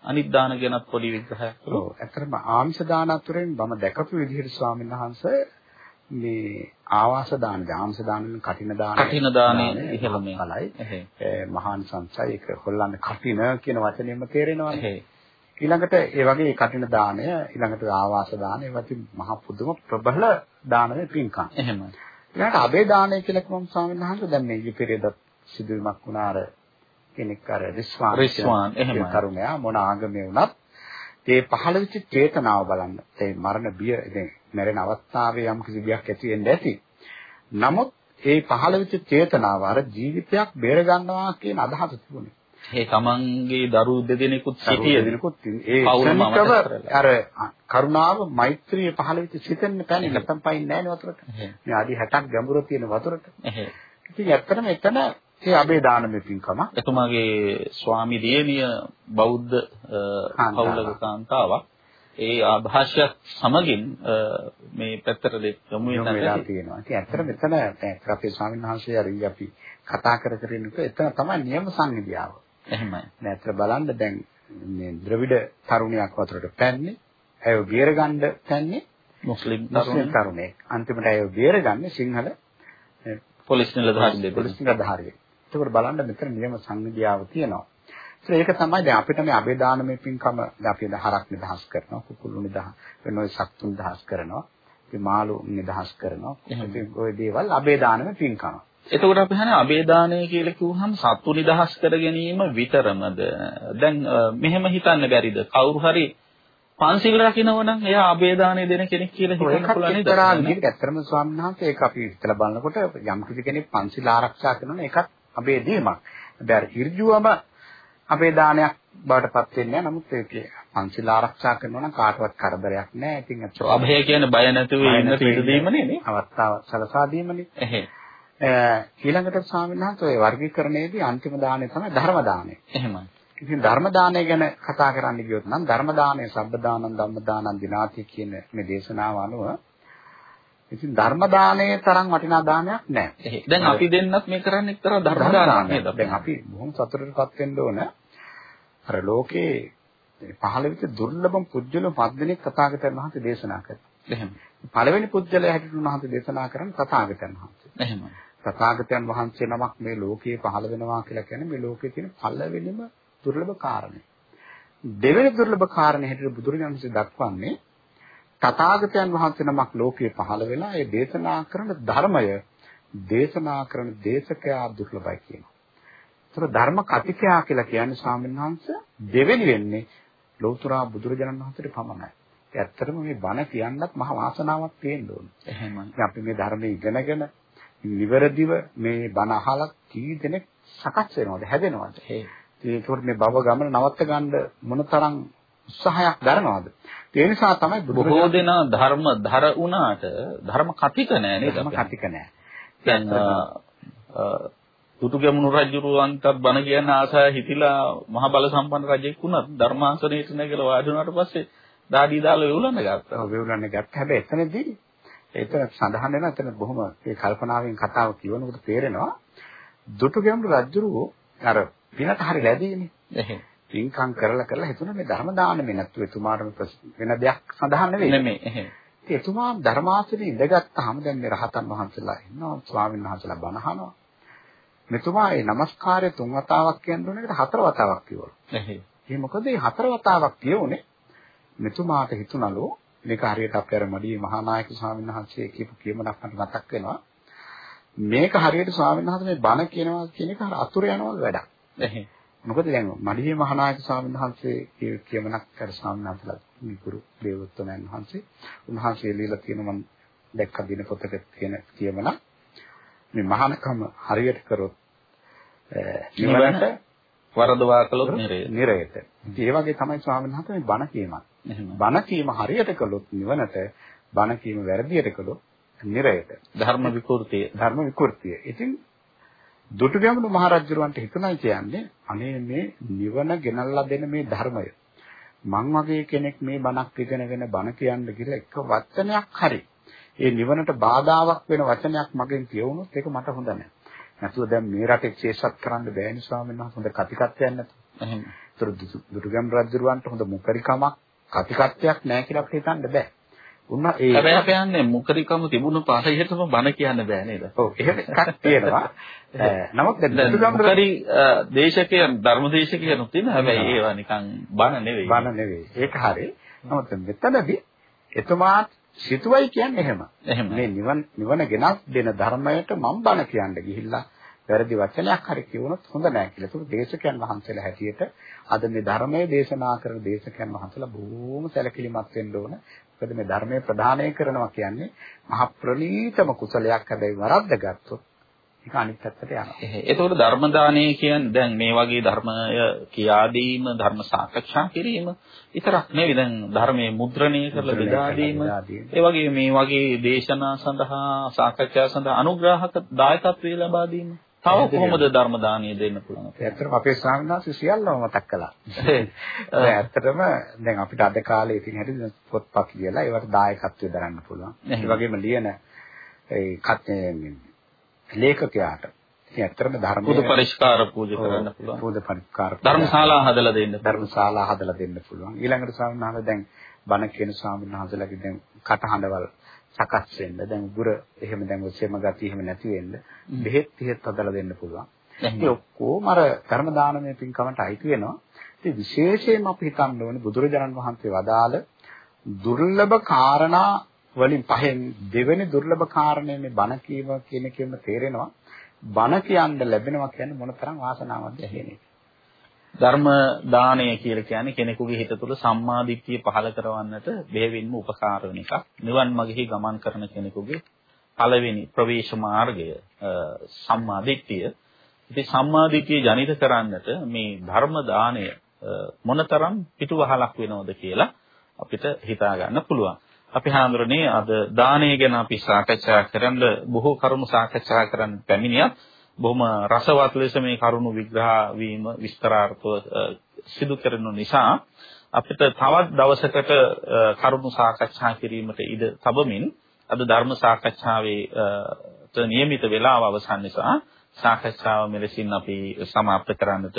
අනිත් දාන ගැනත් පොඩි විග්‍රහයක් ඔව්. ඇත්තටම ආමිෂ දාන අතුරෙන් මම දැකපු විදිහට ස්වාමීන් වහන්සේ මේ ආවාස දාන ආමිෂ දාන කටින දාන කටින දානේ ඉහළම කලයි මහාන් සංසය ඒක හොල්ලන්න කටින කියන වචනයෙන්ම තේරෙනවානේ ඊළඟට ඒ වගේ කටින දාණය ඊළඟට ආවාස දාණය ඒවත් මහ පුදුම ප්‍රබල දානමය පින්කම්. එහෙමයි. ඊළඟට අබේ දාණය කියලා කිව්වම ස්වාමීන් වහන්සේ දැන් මේ ඉපිරියද සිදුවීමක් වුණා අර කෙනෙක් අර රිස්වාන් රිස්වාන් එහෙමයි. කරුණයා මොන ආගමේ වුණත් ඒ පහළ වෙච්ච චේතනාව බලන්න. ඒ මරණ බිය ඉතින් මැරෙන අවස්ථාවේ යම් කිසි බියක් ඇති වෙන්න ඇති. නමුත් ඒ පහළ වෙච්ච චේතනාව අර ජීවිතයක් බේර ගන්නවා කියන අදහස තිබුණේ ඒ තමන්ගේ දරු දෙදෙනෙකුත් සිටිය දෙනෙකුත් ඒ අර කරුණාව මෛත්‍රිය පහළ වෙච්ච සිතෙන්න පැනේ නැත්තම් පයින් නැහැ නේ වතුරට. මේ අඩි 60ක් ගැඹුර තියෙන වතුරට. ඉතින් ඇත්තටම එතන ඒ අබේ දානමය පින්කම. එතුමාගේ ස්වාමි දියණිය බෞද්ධ පවුලක කාන්තාවක්. ඒ ආభాෂයක් සමගින් මේ පැත්තට යොමු වෙලා තියෙනවා. ඉතින් ඇත්තට මෙතන අපේ ස්වාමීන් වහන්සේ අර අපි කතා කර කර ඉන්නකොට එතන තමයි නියම සංවිධියාව. එහෙමයි. ඇත්තට බලන්න දැන් මේ ද්‍රවිඩ තරුණියක් වතුරට පැන්නේ. ඇයව බේරගන්න පැන්නේ මුස්ලිම් තරුණයෙක්. අන්තිමට ඇයව බේරගන්නේ සිංහල පොලිස් නිලධාරීන් පොලිස් නිලධාරියෙක්. ඒකෝට බලන්න මෙතන නියම සංවිධියාව තියෙනවා. ඒක තමයි දැන් අපිට මේ අබේදානමය පින්කම දැන් අපි හරක් නිදහස් කරනවා, කුකුළු නිදහස් වෙන ඔය සත්තු නිදහස් කරනවා, අපි මාළු නිදහස් කරනවා. ඉතින් ওই දේවල් අබේදානමය පින්කම. එතකොට අපි හන්නේ අබේදානය කියලා කිව්වහම සත්තු නිදහස් කර ගැනීම විතරමද? දැන් මෙහෙම හිතන්න බැරිද? කවුරු හරි පන්සිල් රකින්නව නම් එයා අබේදානය දෙන කෙනෙක් කියලා හිතන්න පුළුවන් නේද? ඒකත් ඇත්තටම ස්වාමීන් වහන්සේ ඒක අපි හිතලා බලනකොට යම් කිසි කෙනෙක් පන්සිල් ආරක්ෂා කරනවා ඒකත් අපේ දීමක්. හැබැයි ඍජුවම අපේ දානයක් බවට පත් වෙන්නේ නැහැ. නමුත් ඒකේ පංචිල ආරක්ෂා කරනවා නම් කාටවත් කරදරයක් නැහැ. ඉතින් ඒක අභය කියන්නේ බය නැතුව ඉන්න පිළිද දීමනේ නේ. අවස්ථාව සලසා දීමනේ. එහෙ. ඊළඟට ස්වාමීන් වහන්සේ ඔය වර්ගීකරණයේදී අන්තිම දාණය තමයි ධර්ම දාණය. එහෙමයි. ඉතින් ධර්ම දාණය ගැන කතා කරන්න ගියොත් නම් ධර්ම දාණය, සබ්බ දානං, ධම්ම දානං, දිනාති කියන මේ දේශනාව අනුව ඉතින් ධර්ම දානයේ තරම් වටිනා දානයක් නැහැ. දැන් අපි දෙන්නත් මේ කරන්නේ එක්තරා ධර්ම දානයක්? දැන් අපි බොහොම සතුටටපත් වෙන්න ඕන. අර ලෝකේ පහළ විට දුර්ලභම පුජ්‍යල පද්දෙනෙක් තථාගතයන් වහන්සේ දේශනා කරා. එහෙම. පළවෙනි පුජ්‍යලයා හැටියට උන්වහන්සේ දේශනා කරන්නේ තථාගතයන් වහන්සේ. එහෙම. තථාගතයන් වහන්සේ නමක් මේ ලෝකේ පහළ වෙනවා කියලා කියන්නේ මේ ලෝකේ තියෙන පළවෙනිම දුර්ලභ කාරණේ. දෙවෙනි දුර්ලභ කාරණේ හැටියට බුදුරජාණන් වහන්සේ දක්වන්නේ තථාගතයන් වහන්සේ නමක් ලෝකයේ පහළ වෙලා ඒ දේශනා කරන ධර්මය දේශනා කරන දේශකයා දුර්ලභයි කියනවා. ඒතර ධර්ම කතිකයා කියලා කියන්නේ ස්වාමීන් වහන්සේ දෙවෙනි වෙන්නේ ලෞතර බුදුරජාණන් වහන්සේට පමණයි. ඇත්තටම මේ බණ කියන්නත් මහ වාසනාවක් තියෙන්න ඕනේ. එහෙමයි. අපි මේ ධර්මයේ ඉගෙනගෙන නිවැරදිව මේ බණ අහලා කී දෙනෙක් සකස් වෙනවද හැදෙනවද? ඒකෝට මේ භව ගමන නවත්ත ගන්න මොනතරම් උත්සාහයක් දරනවද? ඒ නිසා තමයි බොහෝ දෙනා ධර්ම ධර වුණාට ධර්ම කතික නෑ නේද? ධර්ම කතික නෑ. දැන් දුටුගැමුණු රජුරවන්ටත් බණ කියන ආසාව හිතිලා මහ බල සම්පන්න රජෙක් වුණත් ධර්මාසනයට නැගලා වාඩි වුණාට පස්සේ දාඩි දාලා වෙවුලන්න ගත්තා. ඔව් වෙවුලන්න ගත්තා. හැබැයි එතනදී එතන සඳහන් වෙනවා එතන බොහොම ඒ කල්පනාවෙන් කතාව කියවනකොට තේරෙනවා දුටුගැමුණු රජුරෝ අර පිනට හරි ලැබීනේ. එහෙනම් පින්කම් කරලා කරලා හිතුණා මේ ධර්ම දානමේ නැත්තු එතුමාට වෙන දෙයක් සඳහන් නෙවෙයි. නෙමෙයි. එතුමා ධර්මාසනේ ඉඳගත්තාම දැන් මේ රහතන් වහන්සේලා ඉන්නවා ස්වාමීන් වහන්සේලා බණ අහනවා. මෙතුමා මේ নমස්කාරය තුන් වතාවක් කියන්න ඕන එකට හතර වතාවක් කිව්වලු. එහේ. ඒ මොකද මේ හතර වතාවක් කියෝනේ මෙතුමාට හිතුණලු මේක හරියට අපේ අර මඩියේ මහානායක ස්වාමීන් වහන්සේ කියපු කියමනක් මට මතක් වෙනවා. මේක හරියට ස්වාමීන් වහන්සේ මේ බණ කියනවා කියන එක අතුර යනවා වැඩක්. මොකද දැන් මඩියේ මහානායක ස්වාමීන් වහන්සේ කියමනක් කර ස්වාමීන් වහන්සේලා ගුරු දේවෝත්තමයන් වහන්සේ උන්වහන්සේ ලියලා තියෙන මම දැක්ක දින පොතක තියෙන කියමනක් මේ මහානකම හරියට කරොත් නිවනට වරදවා කළොත් නිරේ. නිරයට. ඒ වගේ තමයි ස්වාමීන් වහන්සේ මේ බණ කියමක්. බණ කීම හරියට කළොත් නිවනට බණ කීම වැරදියට කළොත් නිරයට. ධර්ම විකෘතිය. ධර්ම විකෘතිය. ඉතින් දුටුගැමුණු මහරජුරවන්ට හිතුණයි කියන්නේ අනේ මේ නිවන ගෙනල්ලා දෙන මේ ධර්මය මං වගේ කෙනෙක් මේ බණක් ඉගෙනගෙන බණ කියන්න කියලා එක වචනයක් හරි ඒ නිවනට බාධාවක් වෙන වචනයක් මගෙන් කියවුනොත් ඒක මට හොඳ නැහැ. නැතුව දැන් මේ රටේ ශේෂත් කරන්න බෑනේ ස්වාමීන් වහන්සේ හොඳ කතිකත්වයක් නැතුව. එහෙම. ඒතර දුටුගැමුණු රජුරවන්ට හොඳ මුකරිකමක් කතිකත්වයක් නැහැ කියලා අපිට හිතන්න බෑ. උන්නා ඒ හැබැයි අපි යන්නේ මුකරිකම තිබුණු පහයටම බණ කියන්න බෑ නේද? ඔව් එහෙම එකක් තියෙනවා. නමුත් මුකරි දේශකයන් ධර්ම දේශකයන්ුත් ඉන්න හැබැයි ඒවා නිකන් බණ නෙවෙයි. බණ නෙවෙයි. ඒක හරි. නමුත් මෙතනදී එතුමා සිතුවයි කියන්නේ එහෙම. මේ නිවන නිවන ගෙනත් දෙන ධර්මයට මම බණ කියන්න ගිහිල්ලා වැරදි වචනයක් හරි කියවුනොත් හොඳ නෑ කියලා. ඒක දේශකයන් වහන්සේලා හැටියට අද මේ ධර්මයේ දේශනා කරන දේශකයන් වහන්සේලා බොහොම සැලකිලිමත් වෙන්න ඕන. මොකද මේ ධර්මයේ ප්‍රධානය කරනවා කියන්නේ මහ ප්‍රණීතම කුසලයක් හැබැයි වරද්දගත්තොත් ඒක අනිත් පැත්තට යනවා. එතකොට ධර්ම දානය කියන්නේ දැන් මේ වගේ ධර්මය කියා දීම, ධර්ම සාකච්ඡා කිරීම විතරක් නෙවෙයි දැන් ධර්මයේ මුද්‍රණය කරලා. බෙදා දීම. ඒ වගේ මේ වගේ දේශනා සඳහා සාකච්ඡා සඳහා අනුග්‍රහක දායකත්වය ලබා දීම. තව කොහොමද ධර්ම දානය දෙන්න පුළුවන්? ඇත්තටම අපේ වහන්සේ සියල්ලම මතක් කළා. දැන් ඇත්තටම දැන් අපිට අද කාලේ ඉතින් හැටි පොත්පත් කියලා ඒවට දායකත්වය දරන්න පුළුවන්. ඒ වගේම ලියන ඒ කත් ලේඛකයාට ඉතින් ඇත්තටම ධර්ම පුද පරිස්කාර පූජා කරන්න පුළුවන්. පුද පරිස්කාර ධර්මශාලා හදලා දෙන්න. ධර්මශාලා හදලා දෙන්න පුළුවන්. ඊළඟට වහන්සේ දැන් බණ කියන වහන්සේලාගේ දැන් කටහඬවල් සකස් වෙන්න දැන් උගුර එහෙම දැන් ඔසෙම ගතිය එහෙම නැති වෙන්න බෙහෙත් පිහෙත් හදලා දෙන්න පුළුවන්. ඒ ඔක්කොම අර ධර්ම දානමය පින්කමට අයිති වෙනවා. ඉතින් විශේෂයෙන්ම අපි හිතන්න ඕනේ බුදුරජාණන් වහන්සේ වදාළ දුර්ලභ කාරණා වලින් පහෙන් දෙවෙනි දුර්ලභ කාරණය මේ බණ කීම කියන එකෙන්ම තේරෙනවා. බණ කියන්න ලැබෙනවා කියන්නේ මොනතරම් වාසනාවක්ද කියන එක. ධර්ම දානය කියලා කියන්නේ කෙනෙකුගේ හිත තුළ සම්මා දිට්ඨිය පහළ කරවන්නට බෙහෙවින්ම උපකාර වෙන එකක්. නිවන් මාර්ගෙහි ගමන් කරන කෙනෙකුගේ පළවෙනි ප්‍රවේශ මාර්ගය සම්මා දිට්ඨිය. ඉතින් සම්මා දිට්ඨිය ජනිත කරන්නට මේ ධර්ම දාණය මොනතරම් පිටුවහලක් වෙනවද කියලා අපිට හිතා ගන්න පුළුවන්. අපි හාමුදුරනේ අද දානය ගැන අපි සාකච්ඡා කරන්න බොහෝ කරුණු සාකච්ඡා කරන්න පැමිණියත් බොහොම රසවත් ලෙස මේ කරුණු විග්‍රහ වීම විස්තරාර්ථව සිදු කරන නිසා අපිට තවත් දවසකට කරුණු සාකච්ඡා කිරීමට ඉඩ තබමින් අද ධර්ම සාකච්ඡාවේ නියමිත වේලාව අවසන් නිසා සාකච්ඡාව මෙලෙසින් අපි સમાප්ත කරන්නට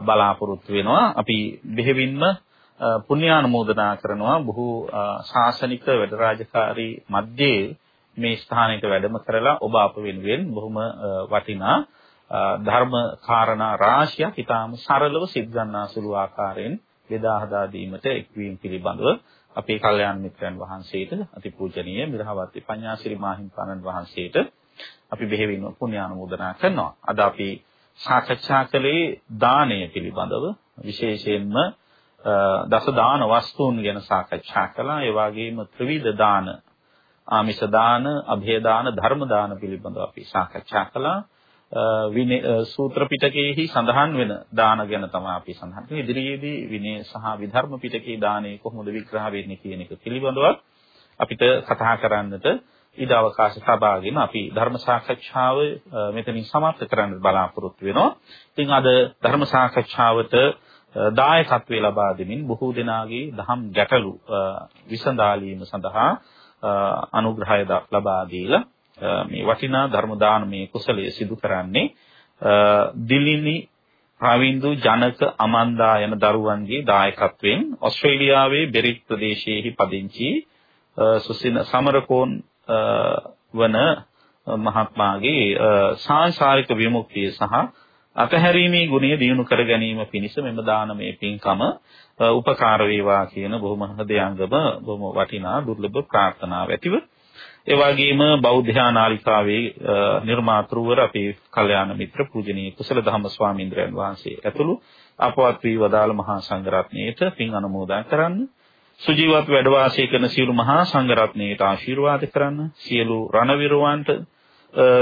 බලාපොරොත්තු වෙනවා. අපි බෙහෙවින්ම පුණ්‍යානුමෝදනා කරනවා බොහෝ ශාසනික වැඩ රාජකාරී මැදේ මේ ස්ථානයට වැඩම කරලා ඔබ අප වෙනුවෙන් බොහොම වටිනා ධර්ම කාරණා රාශියක් ඊටාම සරලව සිත් ගන්නාසුළු ආකාරයෙන් බෙදා හදා දීමට එක්වීම පිළිබඳව අපේ කල්යාණ මිත්‍රයන් වහන්සේට අතිපූජනීය මිරහවත්ති පඤ්ඤාසිරි මාහිම්පාණන් වහන්සේට අපි බෙහෙවින්ම පුණ්‍යානුමෝදනා කරනවා. අද අපි සාකච්ඡා කළේ දානය පිළිබඳව විශේෂයෙන්ම දස දාන වස්තුන් ගැන සාකච්ඡා කළා. ඒ වගේම ත්‍රිවිධ දාන, ආමිෂ දාන, અભය දාන, ධර්ම දාන පිළිබඳව අපි සාකච්ඡා කළා. විනය සූත්‍ර පිටකයේහි සඳහන් වෙන දාන ගැන තමයි අපි සඳහන් කරන්නේ. ඉදිරියේදී විනය සහ විධර්ම පිටකයේ දානය කොහොමද විග්‍රහ වෙන්නේ කියන එක පිළිබඳව අපිට කතා කරන්නට ඉඩ අවකාශ ලබාගෙන අපි ධර්ම සාකච්ඡාව මෙතනින් සමාප්ත කරන්න බලාපොරොත්තු වෙනවා. ඉතින් අද ධර්ම සාකච්ඡාවට දායකත්වය ලබා දෙමින් බොහෝ දෙනාගේ දහම් ගැටලු විසඳාලීම සඳහා අනුග්‍රහය ලබා දීලා මේ වටිනා ධර්ම දානමේ කුසලයේ සිදු කරන්නේ දිලිනි රවින්දු ජනක අමන්දා යන දරුවන්ගේ දායකත්වයෙන් ඕස්ට්‍රේලියාවේ බෙරික් ප්‍රදේශයේහි පදිංචි සුසින සමරකෝන් වන මහත්මාගේ සාංශාරික විමුක්තිය සහ අතහැරීමේ ගුණය දියුණු කර ගැනීම පිණිස මෙම දානමය පින්කම උපකාර වේවා කියන බොහොම හදයන්ගම බොහොම වටිනා දුර්ලභ ප්‍රාර්ථනාව ඇතිව ඒ වගේම බෞද්ධ ආනාලිකාවේ නිර්මාතෘවර අපේ කල්යාණ මිත්‍ර පූජනීය කුසල ධම්ම ස්වාමීන්ද්‍රයන් වහන්සේ ඇතුළු අපවත් වී වදාළ මහා සංඝරත්නයට පින් අනුමෝදන් කරන්න සුජීවත් වැඩ වාසය කරන සියලු මහා සංඝරත්නයට ආශිර්වාද කරන්න සියලු රණවිරුවන්ට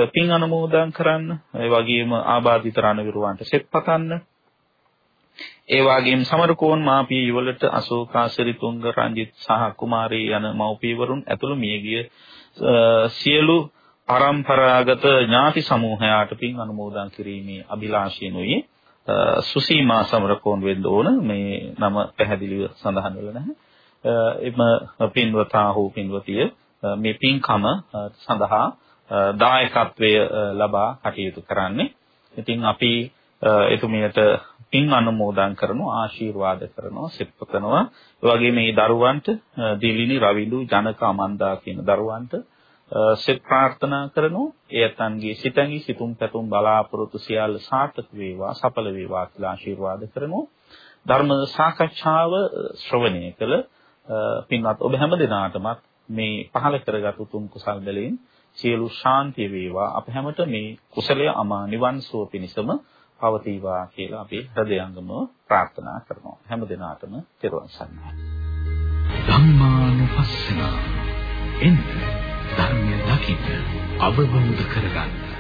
පින් අනුමෝදන් කරන්න ඒ වගේම ආබාධිත රණවිරුවන්ට සෙත් පතන්න ඒ වගේම සමරකෝන් මාපිය යුවලට අශෝකාසරි තුංග රංජිත් සහ කුමාරී යන මව්පියවරුන් ඇතුළු මියගිය සියලු පරම්පරාගත ඥාති සමූහයාට පින් අනුමෝදන් කිරීමේ අභිලාෂයෙන්ුයි සුසීමා සමරකෝන් වෙන්න ඕන මේ නම පැහැදිලිව සඳහන් වෙලා නැහැ. එම පින්වතා හෝ පින්වතිය මේ පින්කම සඳහා දායකත්වය ලබා කටයුතු කරන්නේ. ඉතින් අපි එතුමියට පින් අනුමෝදන් කරනවා ආශිර්වාද කරනවා සිප්පකනවා ඒ වගේම මේ දරුවන්ට දිලිනි රවිඳු ජනක අමන්දා කියන දරුවන්ට සෙත් ප්‍රාර්ථනා කරනවා. එයත්න්ගේ සිතැඟි සිතුම් පැතුම් බලාපොරොත්තු සියල්ල සාර්ථක වේවා සඵල වේවා කියලා ආශිර්වාද කරනවා. ධර්ම සාකච්ඡාව ශ්‍රවණය කළ පින්වත් ඔබ හැම දිනාටමත් මේ පහල කරගත් උතුම් කුසල් වලින් සියලු ශාන්තිය වේවා. අප හැමත මේ කුසලය අමා නිවන් සුව පිණිසම පවතිවා කියලා අපි හෘදයාංගම ප්‍රාර්ථනා කරනවා. හැම දිනාටම තෙරුවන් සරණයි. ධම්මානුපස්සන එන්න ධර්මය දකින්න අවබෝධ කරගන්න.